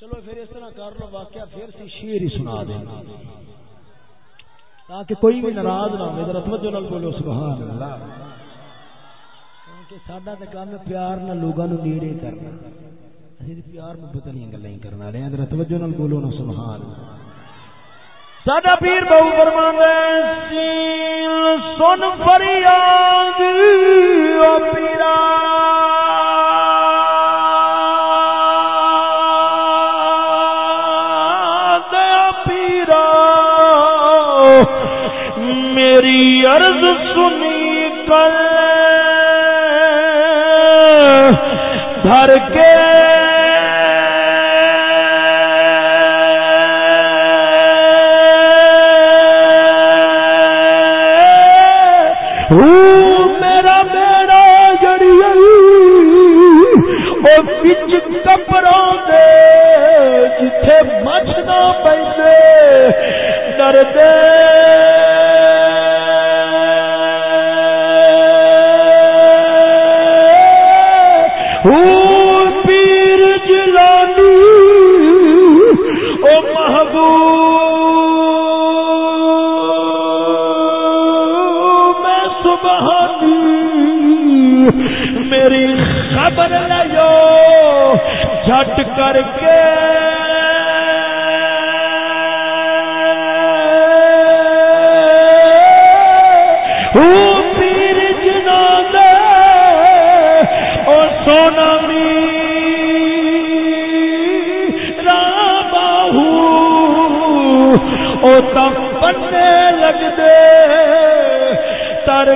چلو پھر اس طرح کر لو، واقعہ پھر سی شیر ہی سنا دیں۔ تاکہ کوئی بھی ناراض نہ ہو ذرا توجہ نال بولو سبحان اللہ کیونکہ ساڈا تے کام پیار نہ لوگاں نو نیڑے کرنا۔ اسی پیار محبت نہیں گلاں کرنا۔ والے ذرا توجہ نال بولو نا سبحان اللہ ساڈا پیر بہو فرماندا ہے سن فریاد او پیرا۔ جتھے مچھنا پہ ڈر دے۔ پیر جلانی، او محبوب، میں سبحانی، میری خبر لو جھٹ کر کے۔ سونمی رام او تم بننے لگ دے تر